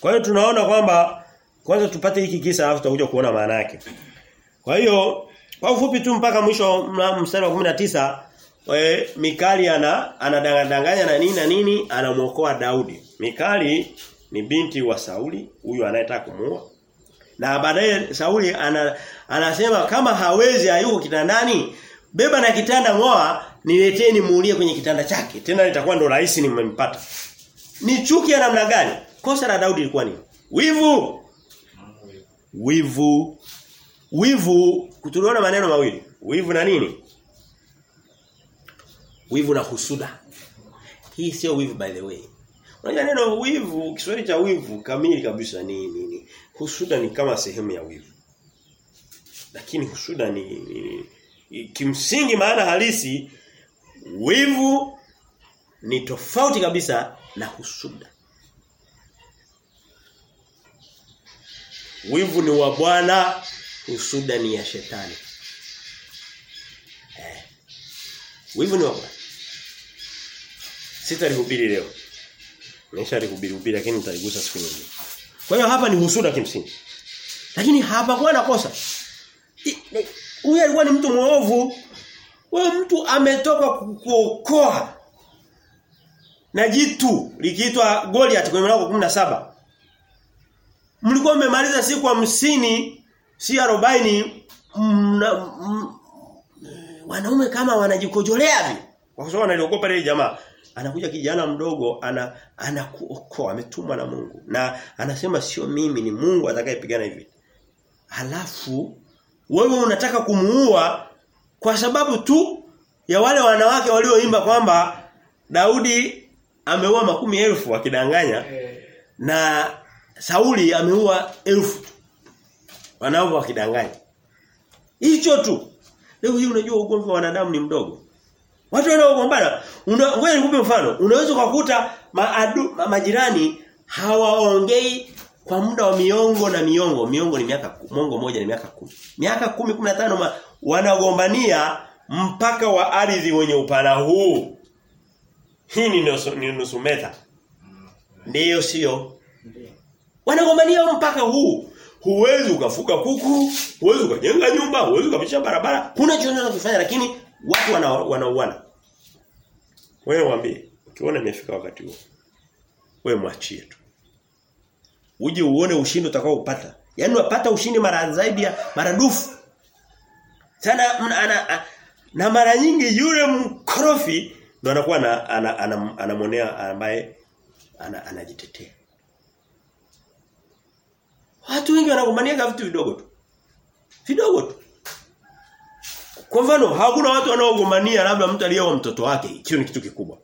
Kwa hiyo tunaona kwamba kwanza tupate hiki kisa alafu tutakuja kuona maana yake. Kwa hiyo kwa ufupi tu mpaka mwisho mstari wa 19 eh Mikali ana anadanganya na nini na nini anamuokoa Daudi. Mikali ni binti wa Sauli, huyu anayetaka kumuua. Na baadaye Sauli ana, anasema kama hawezi hayuko kitandani, beba na kitanda ngoa, nileteni muulie kwenye kitanda chake. Tena litakuwa ndo rahisi nimempata. Ni chuki ya namna gani? Kosa la Daudi lilikuwa nini? Wivu. Wivu. Wivu kutuliona maneno mawili. Wivu na nini? wivu na husuda. Hii sio wivu by the way. Unajua neno wivu, Kiswahili cha wivu kamili kabisa ni nini? Husuda ni kama sehemu ya wivu. Lakini husuda ni, ni, ni kimsingi maana halisi wivu ni tofauti kabisa na husuda. Wivu ni wa Bwana, husuda ni ya shetani. Eh. Wivu ni wa Bwana. Sitalihubiri leo. Nimeshalihubiri hubiri lakini nitaligusa siku nyingine. Kwa hiyo hapa ni husuda kimsingi. Lakini hapakuwa na kosa. Huyu alikuwa ni mtu mwovu. Huyo mtu ametoka kuokoa na jitu likiitwa Goliath kwenye mlango 17. Mlikuwa mmemaliza siku hamsini si 40 wanaume kama wanajikojolea vi Kwa sababu wanaliogopa ile jamaa. Anakuja kijana mdogo ana anakuokoa ametumwa na Mungu. Na anasema sio mimi ni Mungu atakayepigana hivi. Halafu wewe unataka kumuua kwa sababu tu ya wale wanawake walioimba kwamba Daudi ameua makumi elfu akidanganya na Sauli ameua elfu wanao wakidanganya. Hicho tu. Leo hii unajua ugomvi wa wanadamu ni mdogo. Watu wanaogombana, ngoja nikupe mfano. Unaweza kukuta maadu, ma, majirani hawaongei kwa muda wa miongo na miongo. Miongo ni miaka mongo moja ni miaka kumi. Miaka kumi, kumi na tano wanagombania mpaka wa ardhi wenye upana huu. Hii ni nusu, ni nusu meta. Ndiyo sio? Wanagombania mpaka huu. Huwezi ukafuga kuku, huwezi ukajenga nyumba, huwezi ukapisha barabara. Kuna chochote unachofanya lakini watu wanauana. Wana wewe waambie, ukiona imefika wakati huo. Wewe mwachie tu. Uje uone ushindi utakao upata. Yaani unapata ushindi mara zaidi ya maradufu. Sana ana, na mara nyingi yule mkorofi ndo anakuwa na anamonea ambaye anajitetea. Watu wengi wanagombania vitu vidogo tu. Vidogo tu. Kwa mfano, hakuna watu wanaogombania labda mtu aliyeoa mtoto wake. Hiyo ni kitu kikubwa.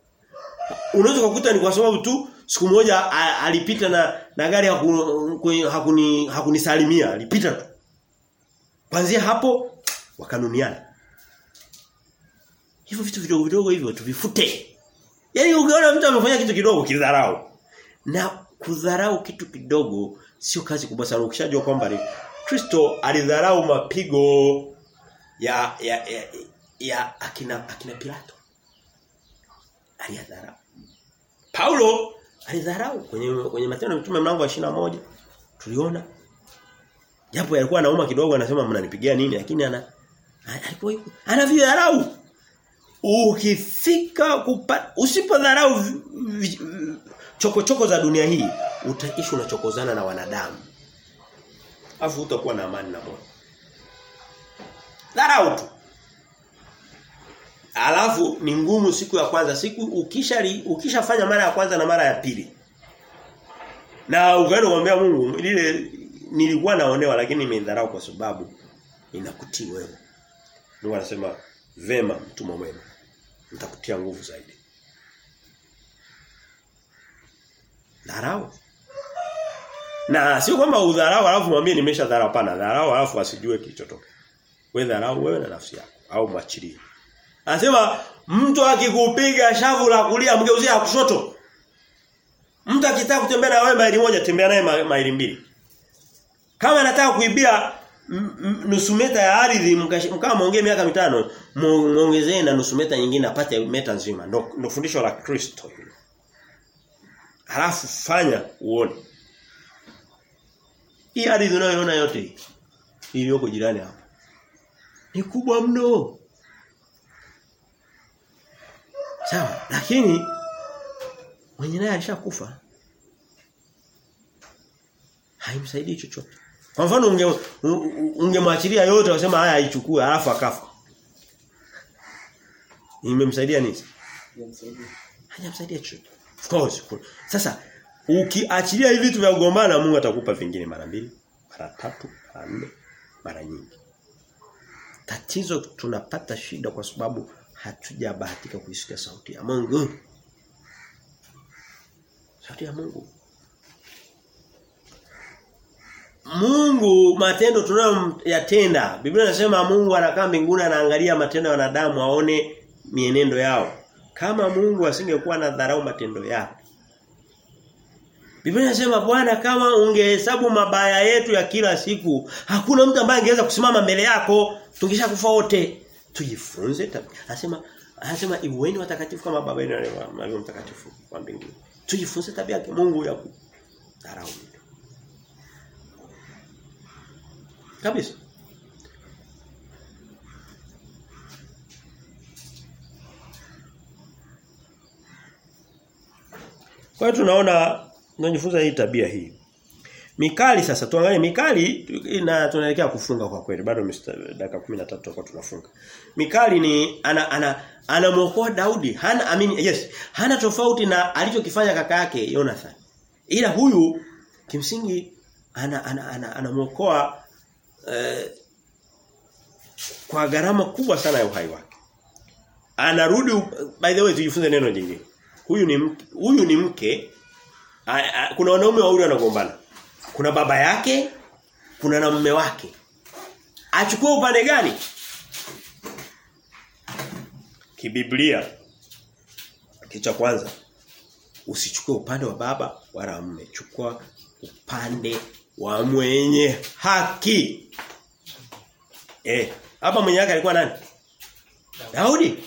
Unaweza kukuta ni kwa sababu tu siku moja alipita na na gari hakuni hakuni hakunisalimia, alipita tu. Kuanzia hapo wakanuniana. Hivyo vitu vidogo vidogo hivyo tuvifute. Yaani ukiona mtu amefanya kitu kidogo kidharau. Na kudharau kitu kidogo sio kazi kubwa sana. Ukishajua kwamba ni Kristo alidharau mapigo ya ya ya, ya akina akina Pilato. Aliyadharau. Paulo alidharau kwenye kwenye Matendo ya Mitume mlango wa moja tuliona japo yalikuwa anauma kidogo anasema mnanipigia nini lakini ana alikuwa anavidharau ukifika kupata usipodharau chokochoko za dunia hii utaishi unachokozana na wanadamu afu utakuwa na amani na moyo dharau tu Alafu ni ngumu siku ya kwanza siku ukisha ukishafanya mara ya kwanza na mara ya pili. Na ukaenda kumwambia Mungu lile nilikuwa naonewa lakini nimedharau kwa sababu inakutii wewe. Mungu anasema vema mtumwa mwema. Nitakutia nguvu zaidi. Dharau. Na sio kwamba udharau alafu mwambie nimesha dharau pana. Dharau alafu asijue kilichotoka. Wewe dharau wewe na nafsi yako au mwachilie. Anasema mtu akikupiga shavu la kulia mgeuzie kushoto. Mtu akitaka kutembea na wewe maili moja tembea naye maili mbili. Kama anataka kuibia nusu meta ya ardhi mkama muongee miaka mitano muongezee na nusu meta nyingine apate meta nzima. Ndio fundisho la Kristo hilo. Halafu fanya uone. Hii ardhi unayoona yote hii iliyoko jirani hapa. Ni kubwa mno. Sawa, lakini mwenye naye alishakufa. Haimsaidii chochote. Kwa mfano unge ungemwachilia yote wasema haya aichukue alafu akafa. Imemsaidia nini? Hajamsaidia chochote. Of course. Sasa ukiachilia hivi vitu vya kugombana Mungu atakupa vingine mara mbili, mara tatu, mara nne, mara nyingi. Tatizo tunapata shida kwa sababu hatujabahatika kuisikia sauti ya Mungu. Sauti ya Mungu. Mungu matendo tunayoyatenda. Biblia inasema Mungu anakaa mbinguni anaangalia matendo ya wanadamu aone mienendo yao. Kama Mungu asingekuwa na dharau matendo yake. Biblia inasema Bwana kama ungehesabu mabaya yetu ya kila siku, hakuna mtu ambaye angeweza kusimama mbele yako, tungeshakufa wote. Tujifunze. Anasema anasema iweni watakatifu kama baba yenu alivyo mtakatifu wa mbinguni. Tujifunze tabia ya Mungu ya kudharau. Kabisa. Kwa hiyo tunaona tunajifunza hii tabia hii. Mikali sasa tuangalie Mikali na tunaelekea kufunga kwa kweli bado dakika 13 tutakuwa tunafunga. Mikali ni ana ana anamuokoa Daudi. Hana I mean, yes, hana tofauti na alichokifanya kaka yake Jonathan. Ila huyu kimsingi ana ana ana ana eh, kwa gharama kubwa sana ya uhai wake. Anarudi by the way tujifunze neno jingine. Huyu ni mke, huyu ni mke a, a, kuna wanaume wawili wanagombana. Kuna baba yake, kuna na mume wake. Achukue upande gani? Kibiblia. Kicha kwanza. Usichukue upande wa baba wala mume. Chukua upande wa mwenye haki. Eh, hapa mwenye haki alikuwa nani? Daudi.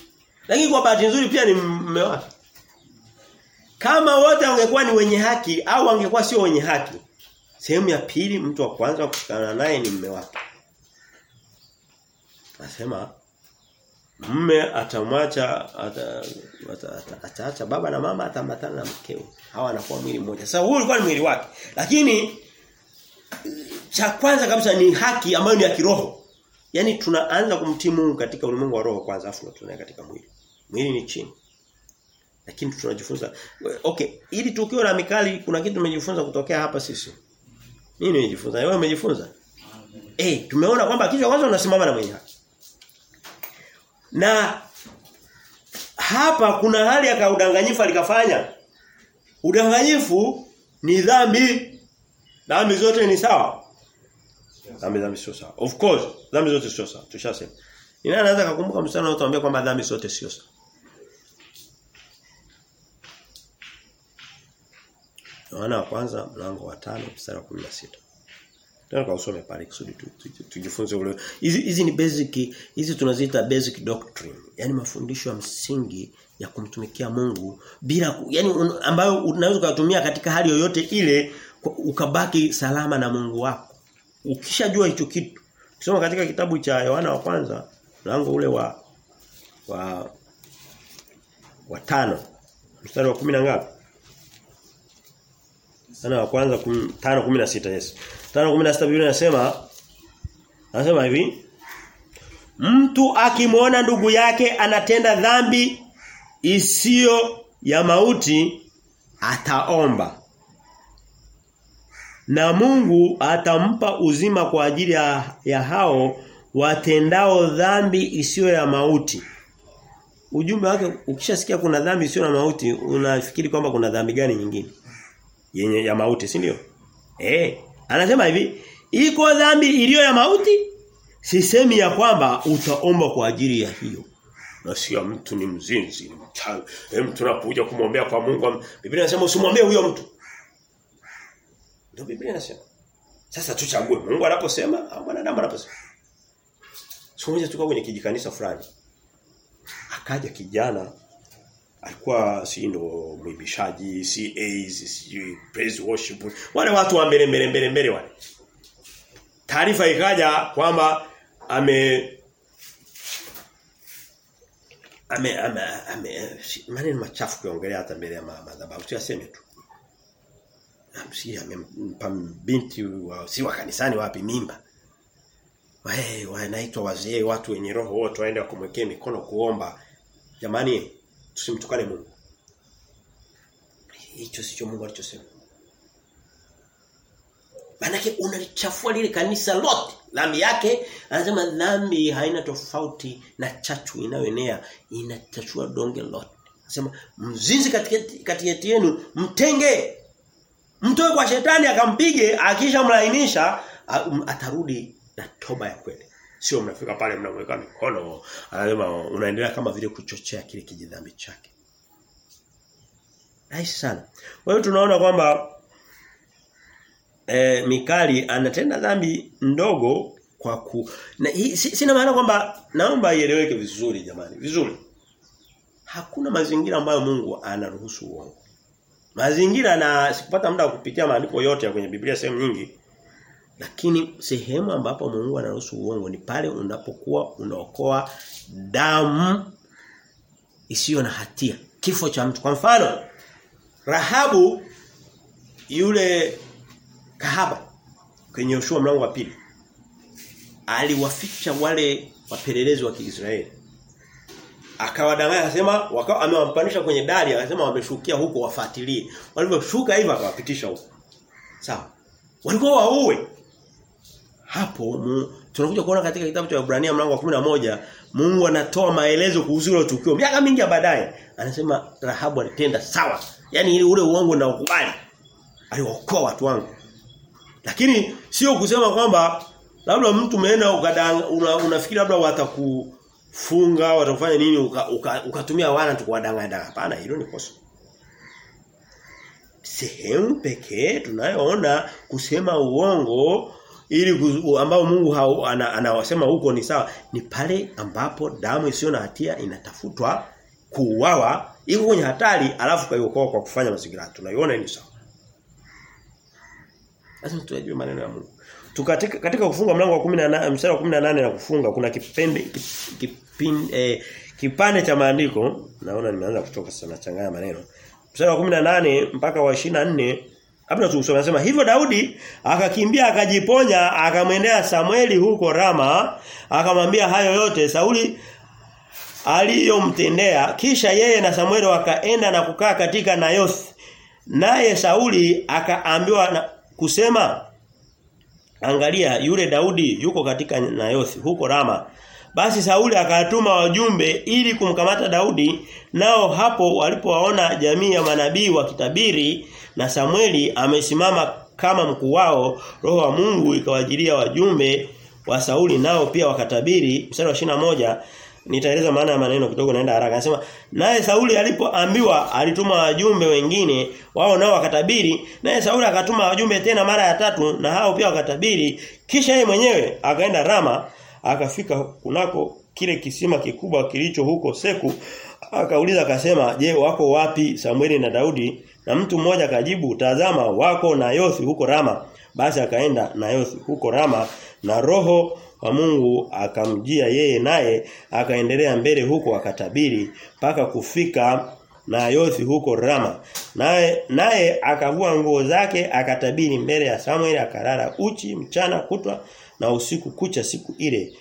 Lakini kwa bahati nzuri pia ni mume wake. Kama wote wangekuwa ni wenye haki au wangekuwa sio wenye haki. Sehemu ya pili mtu wa kwanza kushikana naye ni mume wake. Nasema mume atamwacha ataacha ata, ata, baba na mama atambatana na mkeo. Hawa anakuwa mwili mmoja. Sasa huo ulikuwa ni mwili wake. Lakini cha kwanza kabisa ni haki ambayo ni ya kiroho. Yaani tunaanza kumtii Mungu katika ulimwengu wa roho kwanza afu tunaenda katika mwili. Mwili ni chini. Lakini tunajifunza okay, ili tukio la Mikali kuna kitu tumejifunza kutokea hapa sisi. Mimi nimejifunza, wewe umejifunza? Eh, hey, tumeona kwamba kichwa kwanza unasimama na mwenye haki. Na hapa kuna hali ya kaudanganyifu alikafanya. Udanganyifu ni dhambi. Dhambi zote ni sawa. Dhambi dhambi sio sawa. Of course, dhambi zote sio sawa. Tushasema. Ni nani anaweza kukumbuka msana anatuambia kwamba dhambi zote sio sawa? Yohana wa kwanza mlango wa 5 mstari wa 16. Tena kausome pale kusudi tujifunze ule. Hizi hizi ni basic, hizi tunaziita basic doctrine. Yaani mafundisho ya msingi ya kumtumikia Mungu bila yani un, ambayo unaweza kutumia katika hali yoyote ile ukabaki salama na Mungu wako. Ukishajua hicho kitu. Ukisoma katika kitabu cha Yohana wa kwanza mlango ule wa wa wa tano mstari wa kumi na ngapi? Sana wa kwanza 5:16 Yesu. 5:16 Biblia inasema anasema hivi Mtu akimwona ndugu yake anatenda dhambi isiyo ya mauti ataomba na Mungu atampa uzima kwa ajili ya, ya hao watendao dhambi isiyo ya mauti. Ujumbe wake ukishasikia kuna dhambi isiyo na mauti unafikiri kwamba kuna dhambi gani nyingine yenye ya mauti, si ndio? Eh, anasema hivi, iko dhambi iliyo ya mauti? Sisemi ya kwamba utaomba kwa ajili ya hiyo. Na sio mtu ni mzinzi, ni mchawi. Hem anapokuja kumwombea kwa Mungu. Biblia inasema usimwombee huyo mtu. Ndio Biblia inasema. Sasa tuchague Mungu anaposema au mwanadamu anaposema. Siku moja tukao kwenye kijikanisa fulani. Akaja kijana alikuwa si ndo mwimbishaji AIDS, si praise worship. Wale watu wa mbele mbele mbele mbele wale. Taarifa ikaja kwamba ame ame ame, ame maneno machafu kuongelea hata mbele ya madhabahu. Tuyaseme tu. Si amempa binti wa si wa kanisani wapi mimba. Wanaitwa wazee watu wenye roho wote waende kumwekea mikono kuomba. Jamani tusimtukane Mungu. Hicho sicho Mungu alichosema. Manake unalichafua lile kanisa lote. Dhambi yake anasema dhambi haina tofauti na chachu inayoenea, inachachua donge lote. Anasema mzinzi katikati kati yenu mtenge. Mtoe kwa shetani akampige akishamlainisha atarudi na toba ya kweli. Sio mnafika pale mnamweka mikono, anasema unaendelea kama vile kuchochea kile kijidhambi chake. Rahisi sana. Kwa hiyo tunaona kwamba e, Mikali anatenda dhambi ndogo kwa ku na sina maana kwamba naomba ieleweke vizuri jamani, vizuri. Hakuna mazingira ambayo Mungu anaruhusu uongo. Mazingira na sikupata muda wa kupitia maandiko yote ya kwenye Biblia sehemu nyingi. Lakini sehemu ambapo Mungu anaruhusu uongo ni pale unapokuwa unaokoa damu isiyo na hatia, kifo cha mtu. Kwa mfano, Rahabu yule kahaba kwenye Yoshua mlango wa pili aliwaficha wale wapelelezi wa Kiisraeli. Akawadanganya akasema wakao amewampanisha kwenye dari akasema wameshukia huko wafuatilie. Walivyoshuka hivyo akawapitisha huko. Sawa. Walikuwa waue. Hapo tunakuja kuona katika kitabu cha Ibrania mlango wa 11 Mungu anatoa maelezo kuhusu hilo tukio. Miaka mingi baadaye anasema Rahabu alitenda sawa. yani ile ule uongo na ukubali. Aliokoa watu wangu. Lakini sio kusema kwamba labda mtu umeenda una, unafikiri labda watakufunga watakufanya nini ukatumia uka, uka wana tu kuwadanganya hapana hilo ni kosa sehemu pekee tunayoona kusema uongo ili ambao Mungu anawasema huko ni sawa ni pale ambapo damu isiyo na hatia inatafutwa kuuawa iko kwenye hatari alafu kaiokoa kwa kufanya mazingira tunaiona ni sawa. Lazima tujue maneno ya Mungu. Tukatika katika kufunga mlango wa 18 mstari wa 18 na kufunga kuna kipende kipin, eh, kipande cha maandiko. Naona nimeanza kutoka sana changanya maneno. Mstari wa 18 mpaka wa 24 Labda tusome anasema hivyo Daudi akakimbia akajiponya akamwendea Samueli huko Rama akamwambia hayo yote Sauli aliyomtendea. Kisha yeye na Samueli wakaenda na kukaa katika Nayoth naye Sauli akaambiwa na kusema angalia yule Daudi yuko katika Nayoth huko Rama. Basi Sauli akatuma wajumbe ili kumkamata Daudi nao hapo walipowaona jamii ya manabii wakitabiri na Samueli amesimama kama mkuu wao roho wa Mungu ikawajilia wajumbe wa Sauli nao pia wakatabiri. Mstari wa moja nitaeleza maana ya maneno kidogo naenda haraka. Anasema naye Sauli alipoambiwa alituma wajumbe wengine wao nao wakatabiri. Naye Sauli akatuma wajumbe tena mara ya tatu na hao pia wakatabiri. Kisha yeye mwenyewe akaenda Rama akafika kunako kile kisima kikubwa kilicho huko Seku. Akauliza akasema je wako wapi Samueli na Daudi na mtu mmoja akajibu tazama wako na Yothi huko Rama. Basi akaenda na Yothi huko Rama na roho wa Mungu akamjia yeye naye akaendelea mbele huko akatabiri mpaka kufika na Yothi huko Rama. Naye naye akavua nguo zake akatabiri mbele ya Samuel akalala uchi mchana kutwa na usiku kucha siku ile.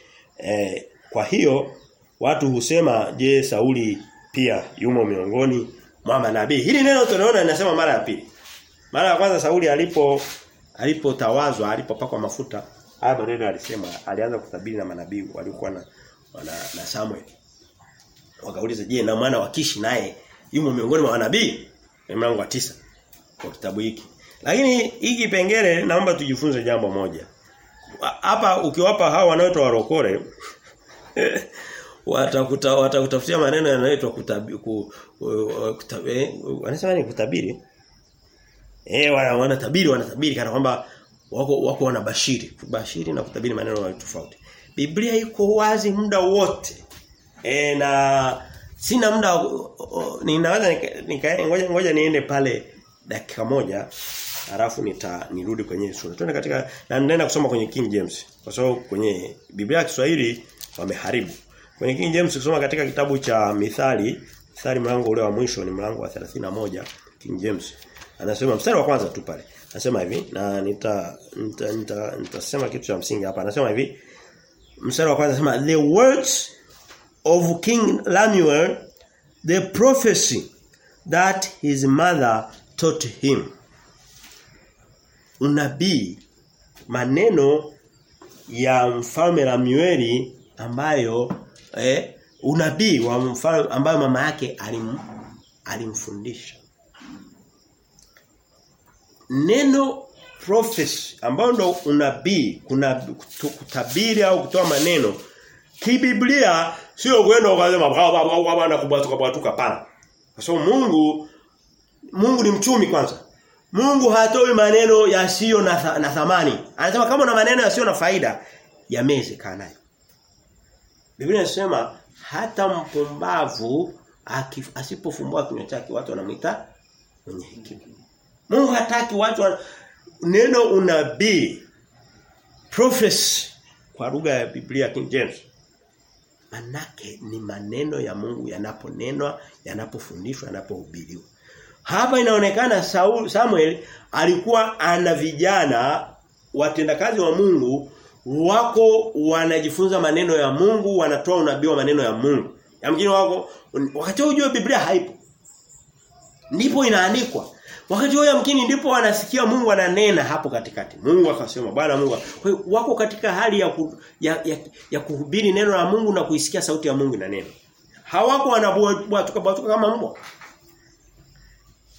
E, kwa hiyo watu husema je Sauli pia yumo miongoni mwa manabii. Hili neno tunaona linasema mara ya pili. Mara ya kwanza Sauli alipo alipotawazwa alipopakwa mafuta haya maneno alisema alianza kutabiri na manabii walikuwa na, na na Samuel. Wakauliza je na mwana wa Kishi naye yumo miongoni mwa manabii? Mlango wa tisa kwa kitabu hiki. Lakini hiki kipengele naomba tujifunze jambo moja. Hapa ukiwapa hawa wanaoitwa warokore watakuta watakutafutia maneno yanayoitwa kutabiri ku, kutabiri wanasema ni kutabiri. Eh wana wanatabiri wanatabiri kana kwamba wako wako wanabashiri. Kubashiri na kutabiri maneno tofauti. Biblia iko wazi muda wote. E, na sina muda ninaweza nika, ngoja ngoja niende pale dakika moja alafu nita nirudi kwenye sura. Twende katika na nenda kusoma kwenye King James. Kwa sababu kwenye Biblia ya Kiswahili wameharibu. Kwenye King James ukisoma katika kitabu cha Mithali, Mithali mlango ule wa mwisho ni mlango wa 31 King James. Anasema mstari wa kwanza tu pale. Anasema hivi na nita nitasema nita, nita, nita kitu cha msingi hapa. Anasema hivi mstari wa kwanza anasema the words of King Lemuel the prophecy that his mother taught him unabii maneno ya mfalme Lamueli ambayo eh, unabii wa mfalme ambayo mama yake alim, alimfundisha. Neno prophecy ambao ndo unabii kuna kutabiri au kutoa maneno kibiblia sio kwenda ukasema baba na kubwatuka bwatuka pana kwa sababu Mungu Mungu ni mchumi kwanza. Mungu hatoi maneno yasiyo na, na thamani. Anasema kama una maneno yasiyo na faida yameze kaa nayo Biblia inasema hata mpumbavu asipofumbua kinywa chake watu wanamuita mwenye hekima. Mungu hataki watu wa, neno unabii prophecy kwa lugha ya Biblia King James. Manake ni maneno ya Mungu yanaponenwa yanapofundishwa yanapohubiriwa. Hapa inaonekana Saul, Samuel alikuwa ana vijana watendakazi wa Mungu wako wanajifunza maneno ya Mungu wanatoa unabii wa maneno ya Mungu yamkini wako wakati ujue Biblia haipo ndipo inaandikwa Wakati huo yamkini ndipo wanasikia Mungu ananena hapo katikati. Mungu akasema Bwana Mungu. Kwa hiyo wako katika hali ya, ku, ya, ya, ya kuhubiri neno la Mungu na kuisikia sauti ya Mungu inanena. Hawako wanabwatuka bwatuka kama mbwa.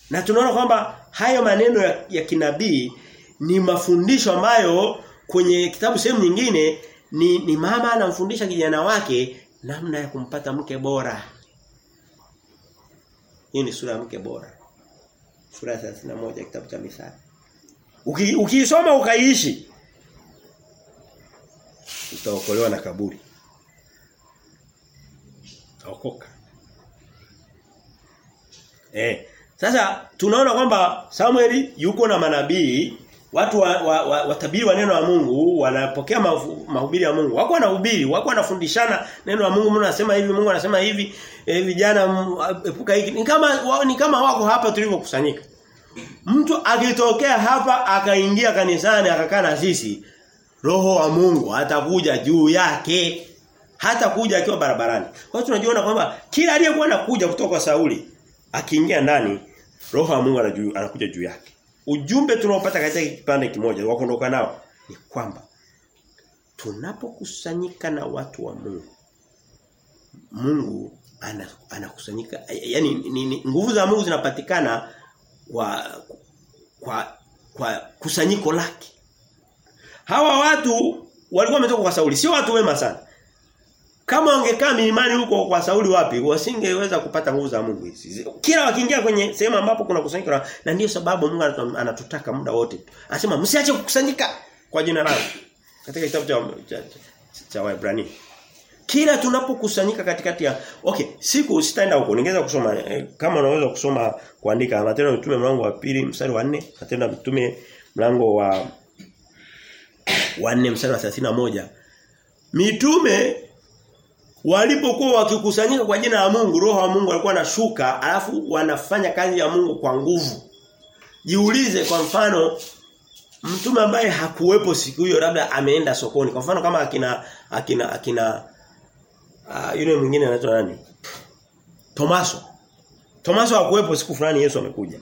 Na tunaona kwamba hayo maneno ya, ya kinabii ni mafundisho ambayo kwenye kitabu sehemu nyingine ni, ni mama anamfundisha kijana wake namna ya kumpata mke bora. Hii ni sura ya mke bora sura ya 31 kitabu cha Mithali. Uki ukaishi utaokolewa na kaburi. Utaokoka. Eh, sasa tunaona kwamba Samueli yuko na manabii, watu wa, wa, wa, watabiri wa neno la Mungu, wanapokea mahubiri ya Mungu. Wako wanahubiri, wako wanafundishana neno la Mungu, Mungu anasema hivi, Mungu anasema hivi, e, vijana epuka hiki. Ni kama wa, ni kama wako hapa tulivyokusanyika. Mtu akitokea hapa akaingia kanisani akakaa na sisi, roho wa Mungu atakuja juu yake. Hata kuja akiwa barabarani. Kwa hiyo tunajiona kwamba kila aliyekuwa anakuja kutoka kwa Sauli akiingia ndani roho wa Mungu anakuja juu yake. Ujumbe tunaopata katika kipande kimoja wa kuondoka nao ni kwamba tunapokusanyika na watu wa Mungu Mungu anakusanyika yani ni, ni, nguvu za Mungu zinapatikana kwa kwa kwa kusanyiko lake. Hawa watu walikuwa wametoka kwa Sauli, sio watu wema sana. Kama wangekaa milimani huko kwa Sauli wapi, wasingeweza kupata nguvu za Mungu hizi. Kila wakiingia kwenye sehemu ambapo kuna kusanyika na ndiyo sababu Mungu anatutaka muda wote. Anasema msiache kukusanyika kwa jina langu. Katika kitabu cha cha, cha Waebrania. Kila tunapokusanyika katikati ya okay, siku sitaenda huko. Ningeweza kusoma eh, kama unaweza kusoma kuandika Matendo ya Mitume mlango wa pili mstari wa 4, Matendo ya Mitume mlango wa wa 4 mstari wa 31. Mitume walipokuwa wakikusanyika kwa jina la Mungu, roho wa Mungu alikuwa anashuka, alafu wanafanya kazi ya Mungu kwa nguvu. Jiulize kwa mfano mtume ambaye hakuwepo siku hiyo labda ameenda sokoni. Kwa mfano kama akina akina akina uh, yule mwingine anaitwa nani? Tomaso. Tomaso hakuwepo siku fulani Yesu amekuja.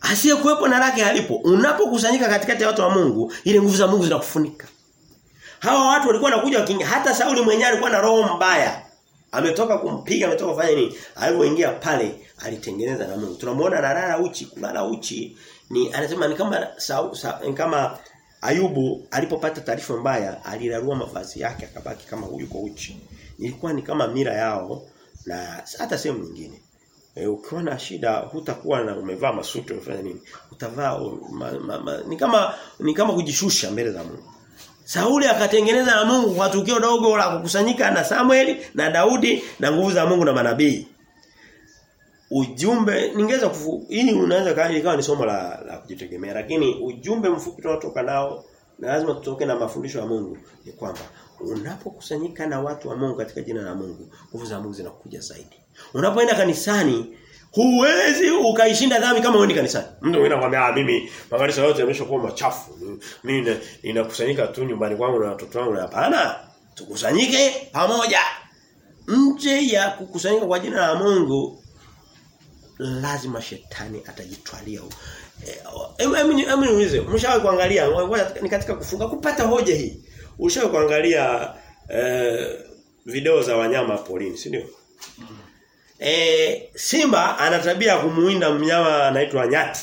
Asiyekuwepo na lake halipo. Unapokusanyika katikati ya watu wa Mungu, ile nguvu za Mungu zinakufunika. Hawa watu walikuwa wanakuja wakinga. Hata Sauli mwenyewe alikuwa na roho mbaya. Ametoka kumpiga, ametoka kufanya nini? Alipoingia pale alitengeneza na Mungu. Tunamuona analala uchi, kulala uchi. Ni anasema ni kama sa, sa, ni kama Ayubu alipopata taarifa mbaya, alilarua mavazi yake akabaki kama huyu kwa uchi. Ilikuwa ni kama mira yao na hata sehemu nyingine. E, ukiwa na shida hutakuwa na umevaa masuti umefanya nini? Utavaa ma, ma, ma, ni kama ni kama kujishusha mbele za Mungu. Sauli akatengeneza na Mungu kwa tukio dogo la kukusanyika na Samueli na Daudi na nguvu za Mungu na manabii. Ujumbe ningeweza hii unaweza ikawa ni somo la, la kujitegemea lakini ujumbe mfupi tunatoka nao na lazima tutoke na mafundisho ya Mungu ni kwamba unapokusanyika na watu wa Mungu katika jina la Mungu nguvu za Mungu zinakuja zaidi. Unapoenda kanisani Huwezi ukaishinda dhambi kama ni kanisani. Mtu mwingine anakuambia ah mimi makanisa yote yameshakuwa machafu. Mimi ninakusanyika tu nyumbani kwangu na watoto wangu hapana. Tukusanyike pamoja. Nje ya kukusanyika kwa jina la Mungu lazima shetani atajitwalia. Hebu hebu niulize, mshawahi kuangalia ni katika kufunga kupata hoja hii. Ushawahi kuangalia eh, video za wanyama polini, si ndio? E, simba ana tabia kumuinda mnyama anaitwa nyati.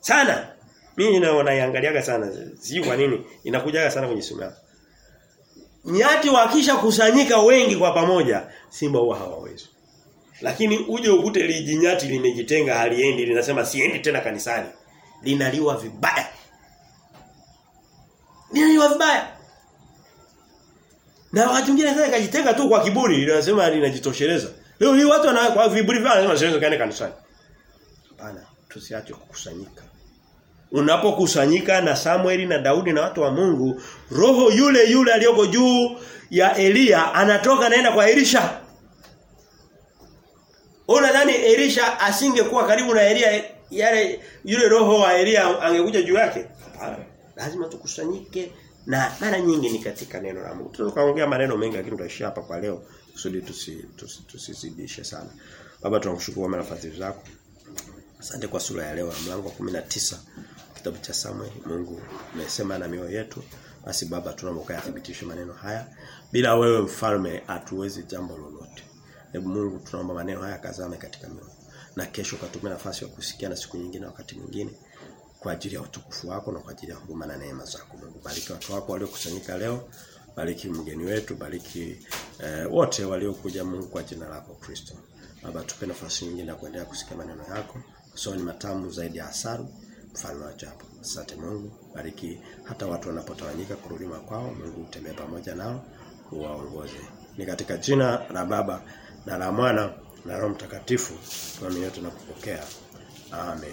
Sana. Mimi naiangaliaga sana. Sijui kwa nini inakujaga sana kwenye simu yangu. Nyati wakisha kusanyika wengi kwa pamoja, simba huwa hawawezi. Lakini uje ukute lijinyati limejitenga haliendi linasema siendi tena kanisani. Linaliwa vibaya. Linaliwa vibaya. Na wakati mwingine sasa kajitenga tu kwa kiburi, linasema linajitosheleza. Leo hii watu wana kwa viburi vyao lazima siwezi kaenda kanisani. Hapana, tusiache kukusanyika. Unapokusanyika na Samueli na Daudi na watu wa Mungu, roho yule yule aliyoko juu ya Elia anatoka naenda kwa Elisha. Unadhani Elisha asingekuwa karibu na Elia yale yule roho wa Elia angekuja juu yake? Hapana. Lazima tukusanyike na mara nyingi ni katika neno la Mungu. Tunaweza kuongea maneno mengi lakini tutaishia hapa kwa leo kusudi tusizidishe tusi, sana. Baba tunakushukuru kwa nafasi zako. Asante kwa sura ya leo ya mlango wa 19 kitabu cha Samuel. Mungu umesema na mioyo yetu. Basi baba tunaomba ukayathibitishe maneno haya. Bila wewe mfalme hatuwezi jambo lolote. Hebu Mungu tunaomba maneno haya kazame katika mioyo. Na kesho katupe nafasi ya kusikia na siku nyingine wakati mwingine kwa ajili ya utukufu wako na kwa ajili ya huruma na neema zako. Mungu bariki watu wako waliokusanyika leo. Bariki mgeni wetu, bariki eh, wote waliokuja Mungu kwa jina lako Kristo. Baba tupe nafasi nyingine ya kuendelea kusikia maneno yako. Sio ni matamu zaidi ya asaru mfalme wa ajabu. Asante Mungu, bariki hata watu wanapotawanyika kurudi kwao, Mungu utembee pamoja nao, uwaongoze. Ni katika jina la Baba na la Mwana na Roho Mtakatifu tuamini yote na kupokea. Amen.